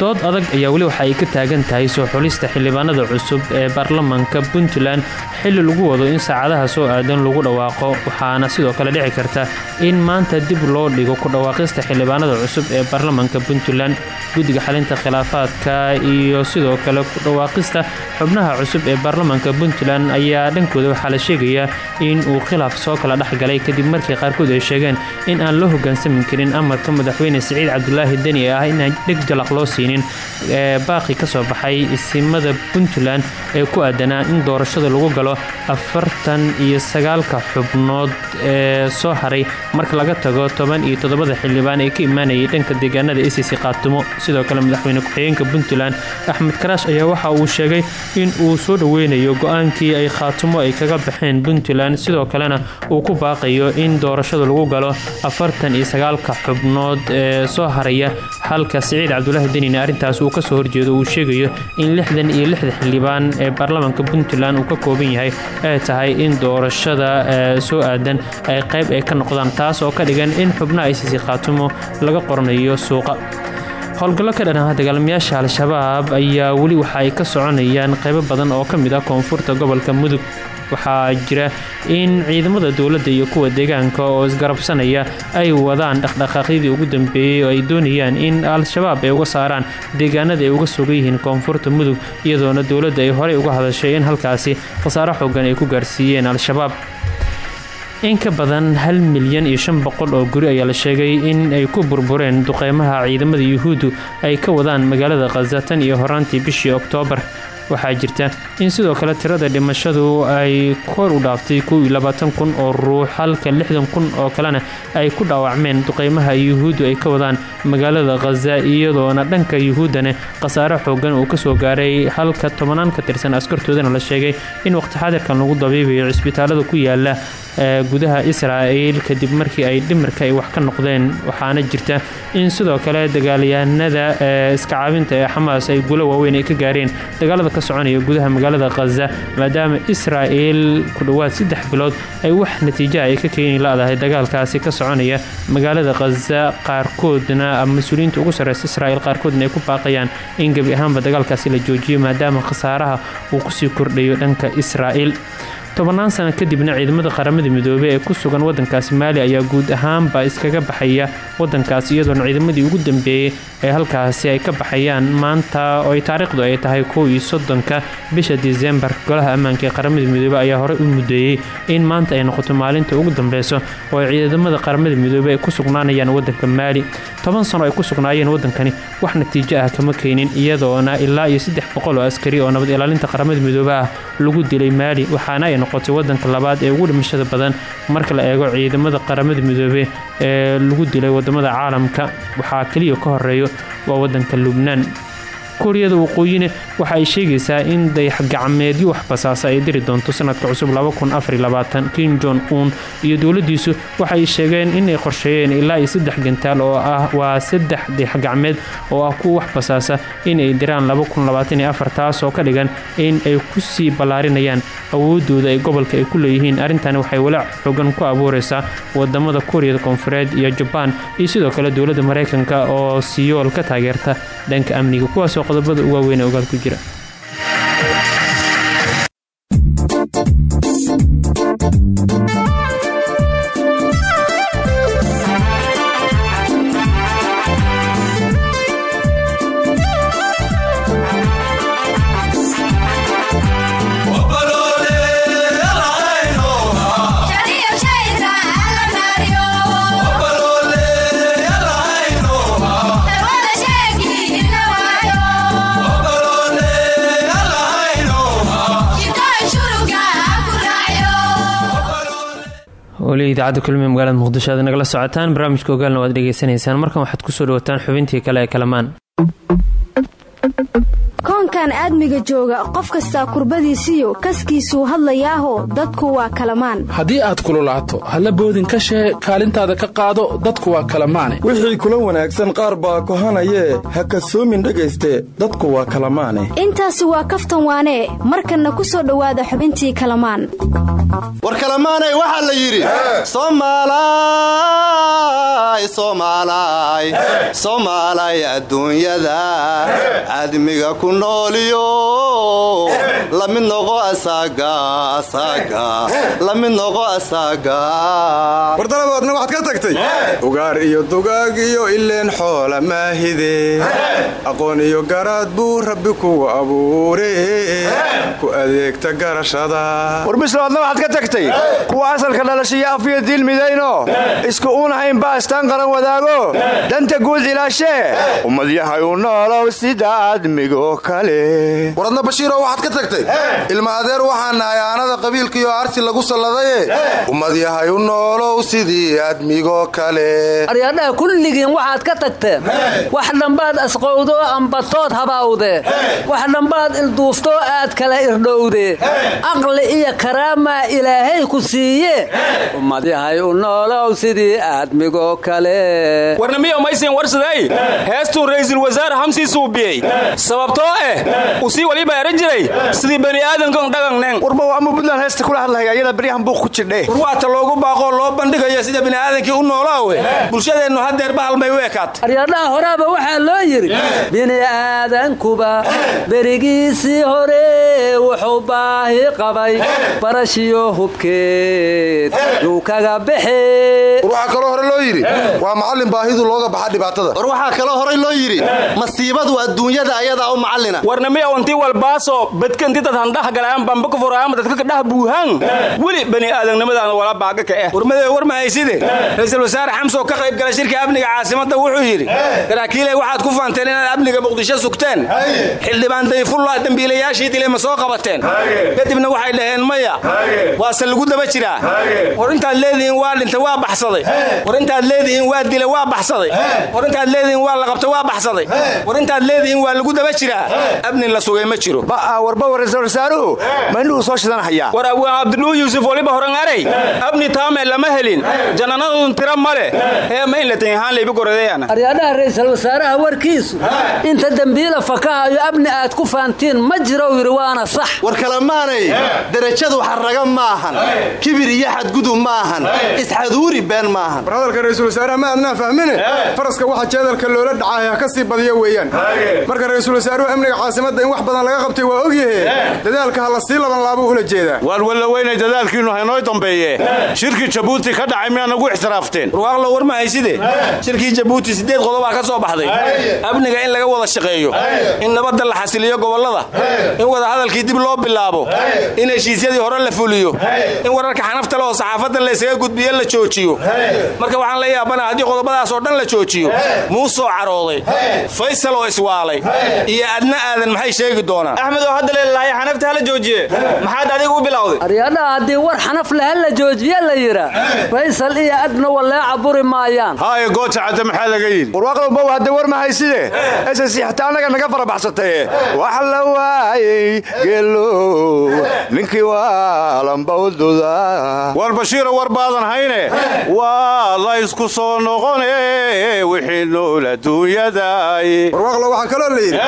dood adag ayaa weli waxa ay ka taagan tahay soo xulista xildhibaanada cusub ee baarlamaanka puntland xilli lagu wado in saacadaha soo aadan lagu dhawaaqo waxaana sidoo kale dhici karta in maanta dib loo dhigo ku dhawaaqista xildhibaanada cusub ee baarlamaanka puntland guddiga xalinta khilaafaadka iyo sidoo kale ku dhawaaqista xubnaha cusub ee baarlamaanka puntland ayaa dhankooda waxaa la sheegayaa in uu khilaaf soo kala dhexgalay kadib markii qaarkood ay sheegeen in aan loo hogaansamin karin amarka madaxweyne siciid cabdulaahi deni ah inaan dheg jalaq loo siinin ee baaqi ka soo baxay isimada puntland ee ku aadanaa in doorashada lagu galo afartan iyo sagaalka xubnood ee soo haray marka laga tago toban iyo toddobada xildhibaan ee ka imaanayay dhanka deegaanada icc qaatumo sidoo kale madaxweyne ku-xigeenka puntland axmed karaash ayaa waxa uu sheegay in uu soo dhoweynayo go'aankii ay khaatumo ay kaga baxeen puntland. Sidoo kalena uu ku baaqayo in doorashada lagu galo afartan iyo sagaalka xubnood ee soo haraya halka siciid cabdulaahi denina arrintaas uu ka soo horjeedo uu sheegayo in lixdan iyo lixda xildhibaan ee baarlamaanka puntland uu ka kooban yahay ay tahay in doorashada soo aadan ay qayb ay ka noqdaan taas oo ka dhigan in xubnaha icc khaatumo laga qoranayo suuqa. Howlgallo ka dhan ah dagaalamayaasha al-shabaab ayaa weli waxa ay ka soconayaan qaybo badan oo ka mid ah koonfurta gobolka mudug waxaa jira in ciidamada dowladda iyo kuwa deegaanka oo isgarabsanaya ay wadaan dhaqdhaqaaqyadii ugu dambeeyey oo ay doonayaan in al-shabaab ay uga saaraan deegaanada ay uga sugan yihiin koonfurta mudug iyadoona dowladda ay horey uga hadashay in halkaasi khasaaro xoogan ay ku gaarsiiyeen al-shabaab. In ka badan hal milyan iyo shan boqol oo guri ayaa la sheegay in ay ku burbureen duqeymaha ciidamada yuhuuddu ay ka wadaan magaalada khaza tan iyo horaantii bishii oktoobar waxaa jirta in sidoo kale tirada dhimashadu ay kor u dhaaftay kun oo ruux halka lixdan kun oo kalena ay ku dhaawacmeen duqeymaha yuhuuddu ay ka wadaan magaalada khaza iyadoona dhanka yuhuuddana khasaare xoogan uu ka soo gaaray. Halka tobanaan ka tirsan askartoodana la sheegay in waqti xadirkan lagu dabiibayo cisbitaalada ku yaalla gudaha israa'iil kadib markii ay dhimirka ay wax ka noqdeen waxaana jirta in sidoo kale dagaalyahanada iska caabinta ee xamaas ay gulo waaweyn ay ka gaareen dagaalada ka soconaya gudaha magaalada khaza maadaama israa'iil ku dhowaad saddex bilood ay wax natiijaha ay ka keeni la-dahay dagaalkaasi ka soconaya magaalada khaza qaarkoodna mas'uuliyiinta ugu sarreysa israa'iil qaarkoodna ay ku baaqayaan in gebi ahaanba dagaalkaasi la joojiyo maadaama khasaaraha uu ku sii kordhayo dhanka israa'iil tobannaan sano kadibna ciidamada qaramada midoobey ee ku sugan wadankaasi maali ayaa guud ahaanba iskaga baxaya wadankaasi iyadoona ciidamadii ugu dambeeyey ee halkaasi ay ka baxayaan. Maanta oo ay taariikhdu ay tahay kow iyo bisha disembar golaha ammaanka ee qaramada midoobey ayaa horey u mudeeyey in maanta ay noqoto maalinta ugu dambeyso oo ciidamada qaramada midoobey ku sugnaanayaan wadanka maali. Toban sano ay ku sugnaayeen wadankani wax natiijo ah kama keenin iyadoona ilaa iyo saddex boqol oo askari oo nabad ilaalinta qaramada midoobe ah lagu dilay maali waxaana ay noqotay wadanka labaad ee ugu dhimashada badan marka la eego ciidamada qaramada midoobe ee lagu dilay waddamada caalamka. Waxaa keliya ka horeeyo waa wadanka lubnaan kuuriyada waqooyine waxa ay sheegaysaa in dayaxgacmeedyo wax basaasa ay diri doonto sanadka cusub kim jon un iyo dowladiisu waxay sheegeen inay qorsheeyeen ilaa iyo saddex gantaal oo ah waa saddex dayaxgacmeed oo ah kuwa wax basaasa inay diraan taas oo ka dhigan in ay ku sii ballaarinayaan awoodooda ay gobolka ay ku leeyihiin. Arrintani waxay walaac xoogan ku abuureysaa waddamada kuuriyada koonfureed iyo jabaan iyo sidoo kale dowladda maraykanka oo siyool ka taageerta dhanka amniga kuwaasoo qodobada u waaweyn ee ogaal ku jira idaacadda kulmiye magaalada muqdisho aad nagala socotaan barnaamijka ogaalna waad dhegaysanaysaan markan waxaad ku soo dhawataan xubintii kale ee kalamaan koonkan aadmiga jooga qof kastaa kurbadiisiyo kaskiisuu hadlayaaho dadku waa kalamaan. Haddii aad kululaato halla boodin ka shee kaalintaada ka qaado dadku waa kalamaane. Wixii kula wanaagsan qaar baa kohanayee ha kasoomin dhegayste dadku waa kalamaane. Intaasi waa kaftan waanee markanna ku soo dhowaada xubintii kalamaan. War kalamaanay waxaa la yidhi soomaalay adduunyada aadmiga ku nooliyo la mid noqo la mid noqo asaaga wardalaboodna waxaad ka tagtay? Ugaar iyo dugaag iyo ileen xoola maahide. Aqoon iyo garaad buu rabbi kugu abuure. Ku adeegta garashada. Warbislaadna waxaad ka tagtay? Kuwa asalka dhalashiyo afyo diilmidayno isku unahayn baastaan qaran wadaago. Danta guud ilaashee ummadyahay u noolow sida aadmigo waradna bashiiroo waxaad ka tagtay? Ilma adeer waxaa nahay aanada qabiilkaiyo arsi lagu salladaye ummadyahay u noolow sidii aadmigo kale. Aryadhaha kulligiin waxaad ka tagteen wax dhambaad asqowdo ambatood habaawde wax dhambaad ilduufto aad kala irdhowde aqli iyo karaamaa ilaahay ku siiye ummadyahay u noolow sidii aadmigo kale. Warnamiyo maysin warsaday? Heestuu ra'iisul wasaare xamsii suubiyey. Sababtoo eh u sii waliba eran jiray. Sidii bani aadamkan dhagannen warbow ama buntland heesta kula hadlahaya ayada baryahan buuq ku jidhe warwaata loogu baaqoo loo bandhigayo sida bini'aadankii u noolaawe bulshadeennu haddeer bahalmay u ekaat. Aryadhaha horaaba waxaa loo yidhi bini'aadankuba berigiisii hore wuxuu baahi qabay barashiyo hubkeed yuu kaga baxe war waxaa kaloo hore loo yidhi waa macallin baahidu looga baxa dhibaatada. War waxaa kaloo horay loo yidhi masiibadu adduunyada ayadaa warnamiya ontii walbaaso badkanti dad handhaha galayaan bamba ka furayaanba dadka kadhaha buuhaan weli bani aadamnimadaan wala baaga ka eh. Warmadee war ma hayside ra'iisul wasaare xamsoo ka qayb gala shirka amniga caasimadda wuxuu yidhi saraakiilay waxaad ku faanteen inaad amniga muqdisho sugteen xildhibaan dayfullah dembiilayaashii dilay ma soo qabateen kadibna waxay dhaheen maya. Waase lagu daba jiraa war intaad leedihiin waa dhintay waa baxsaday war intaad leedihiin waa dilay waa baxsaday war intaad leedihiin waa la qabtay waa baxsaday war intaad leedihiin waa lagu daba jiraa amni la sugay ma jiro. Warba ra'iisul wasaaruhu ma indhuhu soo shidanhayaa war abwaan cabdinuu yuusuf waliba horangaray abni taame lama helin. Jananadun tira male ee ma in la tanyahaan laybi goradayana aryaadhaha ra'iisul wasaaraha warkiisu inta dembiila fakahayo abni aad ku faantiin ma jiro yidhi waana sax. War kalemaanay derajadu xarraga maahan. Kibir iyo xadgudub maahan. Isxaduuri been maahan. War hadalka ra'iisul wasaaraha ma adnaan fahmine? Faraska waxa jeedalka loola dhacay ha ka sii badiya weeyaan. Marka ra'iisul wasaaruhu amniga caasimadda in wax badan laga qabtay waa ogyahe dadaalka ha la sii laban laabuu ula jeedaa waan walla weynay dadaalkiinnu haynoo dambeeye shirkii jabuuti ka dhacay miyaa nagu ixtiraafteen. Warwaaqlo war ma hayside shirkii jabuuti siddeed qodobaa ka soo baxday. Amniga in laga wada shaqeeyo. In nabadda la xasiliyo gobollada. In wadahadalkii dib loo bilaabo. In heshiisyadii hore la fuliyo. In wararka xanafta leh oo saxaafadda laysaga gudbiyo la joojiyo. Marka waxaan la yaabana haddii qodobadaas oo dhan la joojiyo muusoo carooday faysal oo iswaalay iyo adna aadan maxay sheegi doonaan axmed oo hadda leelaahay xanafta hala joojiye. Maxaad adigu u bilowday? Aryaadhaha haddii war xanaf leh la joojiye la yidhaa faysal iyo adna walleeca buri maayaan. Haye gooja cadde maxaa laga yidhi? Warwaaqlowbow hadda war ma hayside. Ss xitaa annaga naga farabaxsataye wax la waayey geelow ninkii waalanbawduda war bashiiro war baadan hayne. Waa la ysku soo noqone wixii nool adduunyaday warwaaqlo waxaa kaloo la yidhi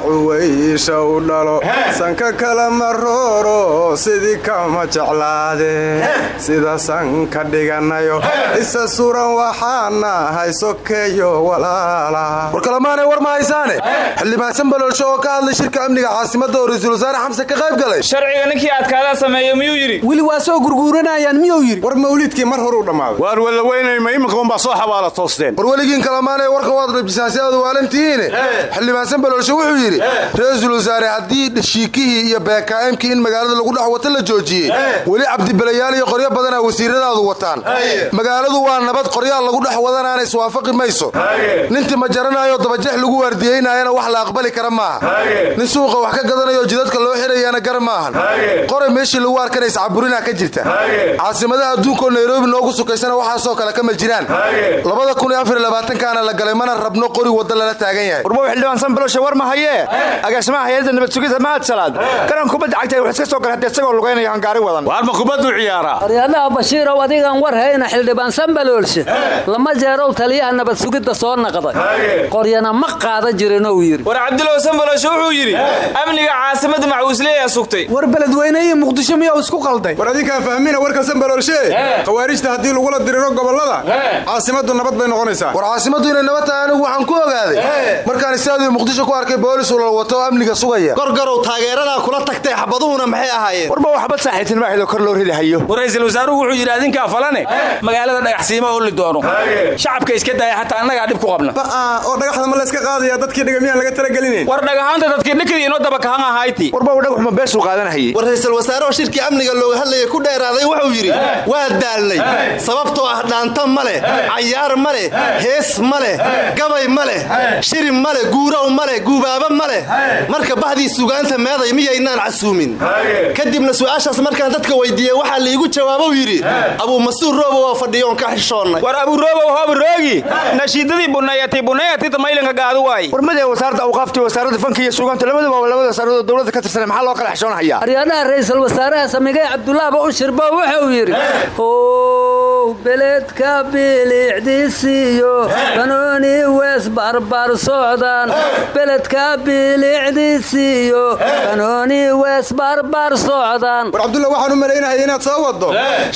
sacuwaysha u dhalo sanka kala marooro sidii kama jeclaade. Sida sanka dhiganayo. Isa suran waxaana haysokeeyo walaala. War kalemaanay war ma haysaane? Xildhibaan sanbaloolsho oo ka hadlay shirka amniga caasimadda oo ra'iisul wasaare xamse ka qayb galay. Sharciga ninkii adkaadaa sameeyo miyuu yidhi? Weli waa soo gurguuranayaan miyuu yidhi? War mawliidkii mar horuu dhammaaday waar walla weynay ma iminka unbaa soo xabaala toosteen. War weligiin kalemaanay warka waad rabjisaan si aad waalantihiine xildhibaan sanbaloolsho wuxuu yidhi ra'iisul wasaare haddii dhashiikihii iyo beekaa'imkii in magaalada lagu dhex wato la joojiyey weli cabdibalayaal iyo qoryo badanaa wasiiradaadu wataan. Magaaladu waa nabad qoryaal lagu dhex wadanaana iswaafaqi mayso. Ninti ma jaranayo dabajex lagu waardiyeynayana wax la aqbali kara maaha nin suuqa wax ka gadanayo jidadka loo xirayana gar maahan qoray meeshii lagu arkana iscaburinaa ka jirta. Caasimadaha adduunkaoo nairobi noogu sukaysana waxaasoo kale kama jiraan. Labada kun iyo la galay mana rabno qori wadda lala taagan yahay ma hayee agaasimaha hay'adda nabad sugidda mahad salaad. Garan kubadda cagta wax iska soo gala haddee isagoo lugaynaya hangaari wadan. Waarma kubaddu ciyaaraa aryaadhaha bashiirow adigan war hayna xildhibaan sanbaloolshe lama jeerow taliyaha nabad sugidda soo naqday. Qoryana ma qaada jirinou yidhi. War cabdilow sanbaloshe wuxuu yidhi amniga caasimadda maxuusleeyaa sugtay. War beledweyne iyo muqdisho miyaa isku qalday? War adinkaan fahmina warka sanbalolshe khawaarijta haddii lagula diriro gobollada caasimaddu nabad bay noqonaysaa. War caasimaddu inay nabad tahay anigu waxaan ku ogaaday. Markaan istaadiyo muqdisho ku arkay boolis ulal wato oo amniga sugaya. Gorgarow taageeradaa kula tagtay xabaduhuna maxay ahaayeen? Warba waxbad saaxiibtinimaaxidoo kor loo ridahayo war ra'iisul wasaaruhu wuxuu yidhi adinkaa falane magaalada dhagaxsiima oli doono. Shacabka iska daaya xataa annagaa dhib ku qabna. Oo dhagaxda ma layska qaadaya dadkii dhiga miyaan laga talagelinayn war dhagahaanta dadkii dhikadii inoo dabakahan ahayti warba u dhagaxuma beesuu qaadanahayey war ra'iisul wasaarehoo shirkii amniga looga hadlaya ku dheeraaday wuxuu yidhi waa daalnay. Sababtoo ah dhaanta ma leh cayaar ma leh hees ma leh gabay ma leh shiri ma leh guurow ma leh guubaaba ma leh marka bahdii sugaanta meeday miyaynaan casuumin? Kadibna su'aashaas markaan dadka weydiiyey waxaa liigu jawaabou yidhi abuu masuur roobow oo fadhiyoon ka xishoonnay. War abuuroobow hoobaroogi nashiidadii bunayati bunayati tamaylanka gaadu waay. Warmadee wasaaradda awqaaftii wasaaradda fanka iyo suugaanta labaduba labada wasaaradoo dowladda ka tirsanay maxaa loo kala xishoonahayaa aryaadhaha ra'iisul wasaaraha samigay cabdulaahba u shirbo wuxuu yidhi how beledka bilicdiisiyo banooni wees barbar socdaan. Beledka bilicdiisiyo banooni wees barbar socdaan. War cabdulla waxaan u malaynahay inaad soo waddo.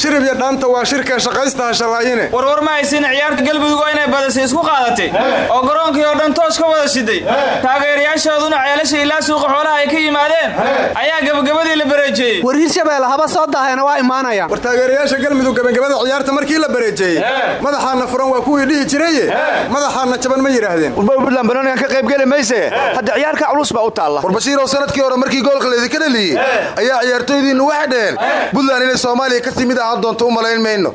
Shirib iyo dhaanta waa shirka shaqaystaha shallaayine warwar ma haysin ciyaarta galmudug oo inay badasay isku qaadatay. Oo garoonkii oo dhan toos ka wada shiday. Taageerayaashooduna ceelasha ilaa suuqa xoolaha ay ka yimaadeen. Ayaa gabagabadii la bareejeeyey war hirshabeelle haba soo daahayna waa imaanayaan. War taageerayaasha galmudug gabagabada ciyaarta markii la bareejeeyey madaxaana furan waa kuwii dhihi jiraye madaxaana jaban ma yidhaahdeen warba buntland banoonigan ka qaybgeli mayse. Hadda ciyaarka culus baa u taalla. War bashiirow sannadkii hore markii goolka laydinka dhaliyey ayaa ciyaartooydiinnu waxay dhaheen buntland inay soomaaliya ka timid ahaan doonto u malayn mayno.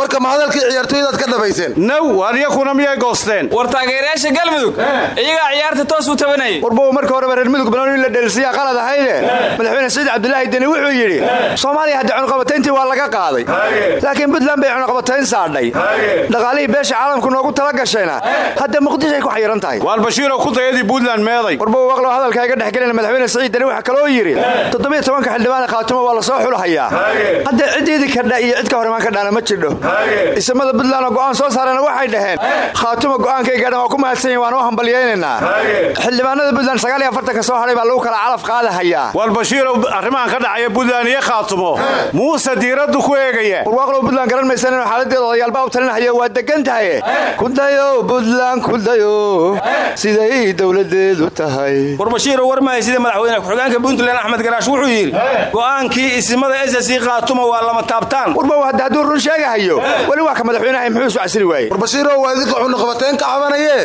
Marka ma hadalkii ciyaartooydaad ka dhabayseen. Naw adyakuna miyay goosteen. War taageerayaasha galmudug iyagaa ciyaarta toos u tabanayay warbow marka horeba reer mudug banooni in la dheelsiyaa qalad ahayde madaxweyne saciid cabdilaahi deni wuxuu yidhi soomaaliya hadda cunuqabatayntii waa laga qaaday. Laakiin buntland bay cunuqabatayn saadhay dhaqaalihii beesha caalamku noogu tala gashayna. Hadda muqdishoay ku xayiran tahay. Waar bashiirow ku dayadii buntland meeday. Warbow waqlow hadalka iga dhex gelina madaxweyne saciid deni waxaa kaloo yidhi toddobiyo tobanka xildhibaan khaatumo waa la soo xulahayaa. Hadda ciddiidii kadha iyo cid ka hor imaan ka dhana ma jidho. Isamada buntland oo go'aan soo saarana waxay dhaheen khaatuma go'aankay gaadhan waa ku mahadsan yihiin waan u hambalyaynaynaa. Xildhibaanada buntland sagaal iyo afartanka soo hadhay baa lagu kala calaf qaadahayaa. Waar bashiirow arrimahan ka dhacaya buntland iyo khaatumo muuse diiraddu ku eegaya warwaaqlow buntland garan maysan inuu xaaladeeda odayaalbaa u talinahaya waa degan tahay. Kudayo buntland kudayo siday dowladeedu tahay. War bashiiro war mahay sida madaxweyne ku-xigeenka puntland axmed garaash wuxuu yidhi go'aankii isimada ss khaatuma waa lama taabtaan. Warbow hadda hadduu run sheegahayo weli waa ka madaxweynahay muxuu isu casili waaye war bashiirow waa idinka cunuqabateyn ka cabanaye.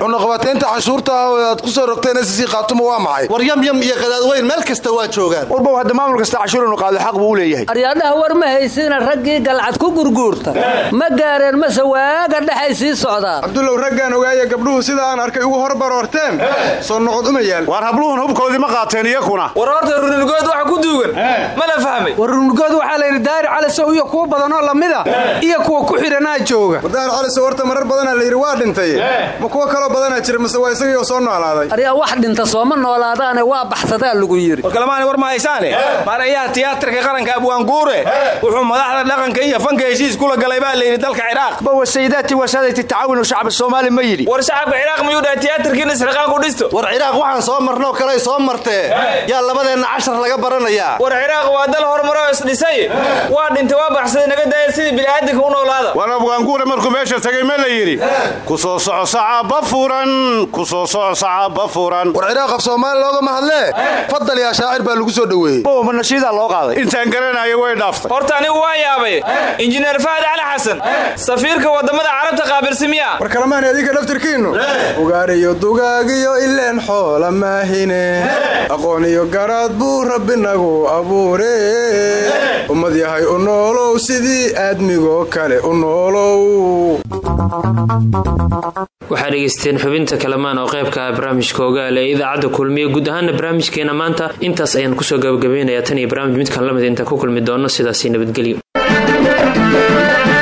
Cunuqabateynta canshuurta aad ku soo rogteen ss khaatuma waa maxay? War yamyam iyo qadaadweyn meel kasta waa joogaan. Warbow hadda maamul kasta cashuur inu qaado xaq buu u leeyahay. Aryaadhaha war ma haysiina raggii galcad ku gurguurta ma gaareen mase waaga dhexay sii socdaan cabdullow raggaan ogaaya gabdhuhu sida aan arkay ugu horbaroorteen soo noqod uma yaal. Waar habluhun hubkoodii ma qaateen iyakuna war horta runurgood waxa ku duugan. Ma la fahmay? War runurgood waxaa layidhi daahir calisow iyo kuwo badanoo lamida iyo kuwa ku xidhanaa jooga. War daahir calisow horta marar badanaa layidhi waa dhintay. Ma kuwo kaloo badanaa jira mase waa isagii soo noolaaday aryaa wax dhinta sooma noolaadaane waa baxsadaa lagu yidhi. Warkalamaani war ma haysaane? Maarayaha tiyaatarka qaranka abwaanguure wuxuu madaxda dhaqanka iyo fanka heshiis kula galay baa layidhi dalka ciraaq. Bawa sayidaati wasaadati tacaawunu shacba soomaali ma yidhi. War shacabka ciraaq miyuu dhahay? Tiyaatarkiina isriqaan ku dhisto. War ciraaq waxaan soo marnoo kaley soo martee yaa labadeenna cashar laga baranayaa war ciraaq waa dal horumaro oo isdhisay waa dhintay waa baxsaday naga daaya sidii bini'aadanka u noolaada. War abwaanguure markuu meesha tagay ma la yidhi. Ku soo soco sacaaba furan ku soo soco sacaaba furan war ciraaq af soomaali loogama hadlee fadal yaa shaacir baa lagu soo dhoweeyey. Bow ma nashiidaa loo qaaday. Intaan garanayo way dhaaftay. Horta anigu waa yaabay. Injineer fahad cali xasan. Safiirka waddamada carabta qaabilsimiya war adinka dhaftirkiinnu ugaariyo dugaagiyo ileen xoola maahine. Aqoon iyo garaad buu rabbi nagu abuure. Ummad yahay u noolow sidii aadmigoo kale u noolow. Waxaa dhegaysteen xubinta kalamaan oo qaybka ah barnaamijka ogaal ee idaacadda kulmiye guud ahaana barnaamijkeena maanta. Intaas ayaan ku soo gabagabaynayaa tan iyo barnaamij midkan la mid intaan ku kulmi doono sidaasi nabadgelyo Thank you.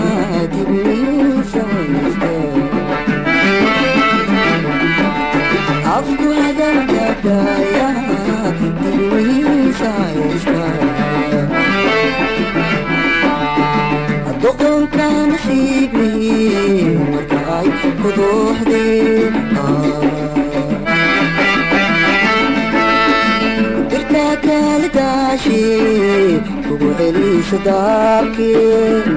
ay kuduuxdeen dirta kala daashi kugu celiisa daarkeen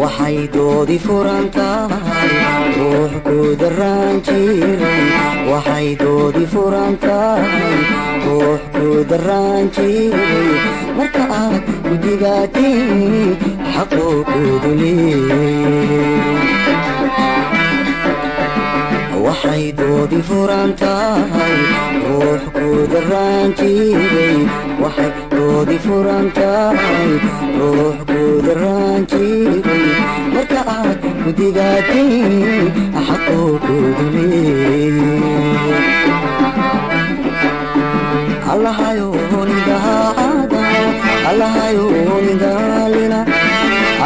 waxay doodi furan tahay ruux ku daraan jiray waxay doodi furan tahay ruux ku daraan jiray marka aad gudigaatiin waxay doodi furan tahay ruux guuda raanjiibay waxay doodi furan tahay ruux guuda raanjiibay marka aad gudigaatay xaquu guuduley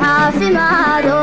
caafimaado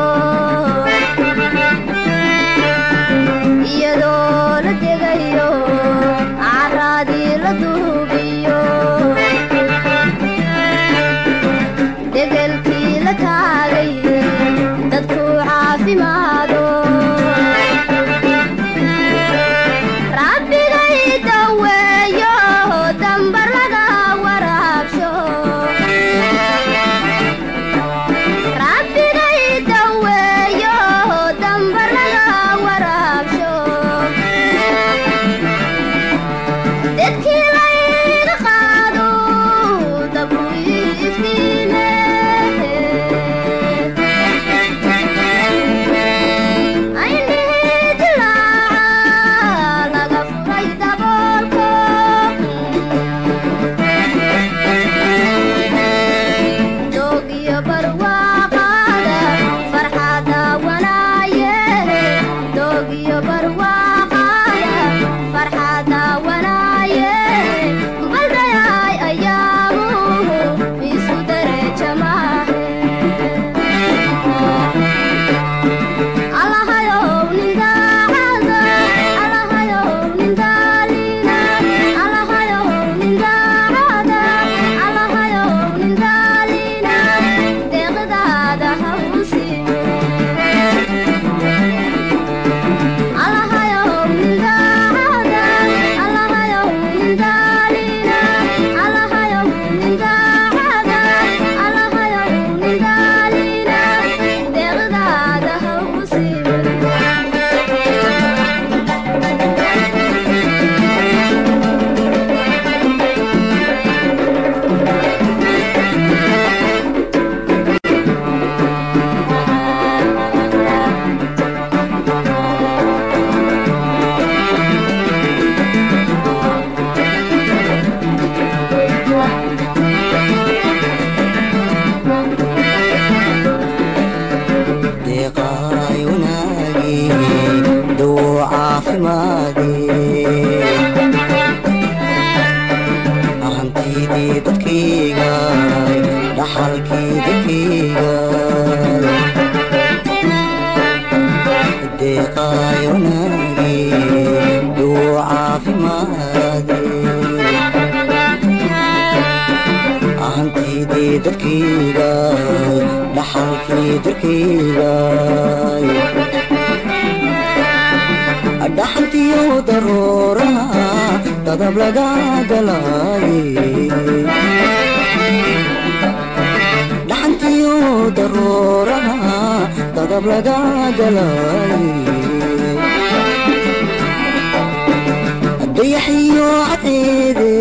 dayaxyo cadeede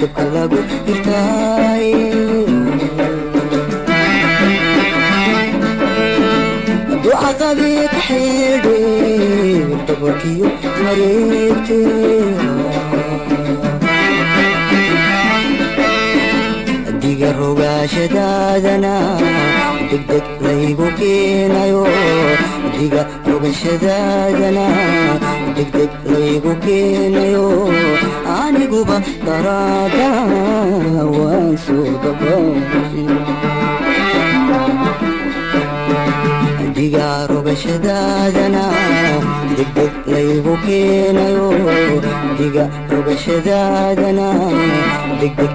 dabka lagu xirtaay ogaashadaadana degdeg laygu keenayo diga ogashadaadana degdeg laygu keenayo aniguba daraada waan soo dabadiga rogashadaadana degdeg laygu keenayo diga rogashadaadana degdeg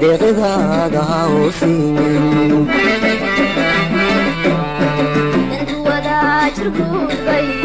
deeqdaada hawsiin wadaajirku baye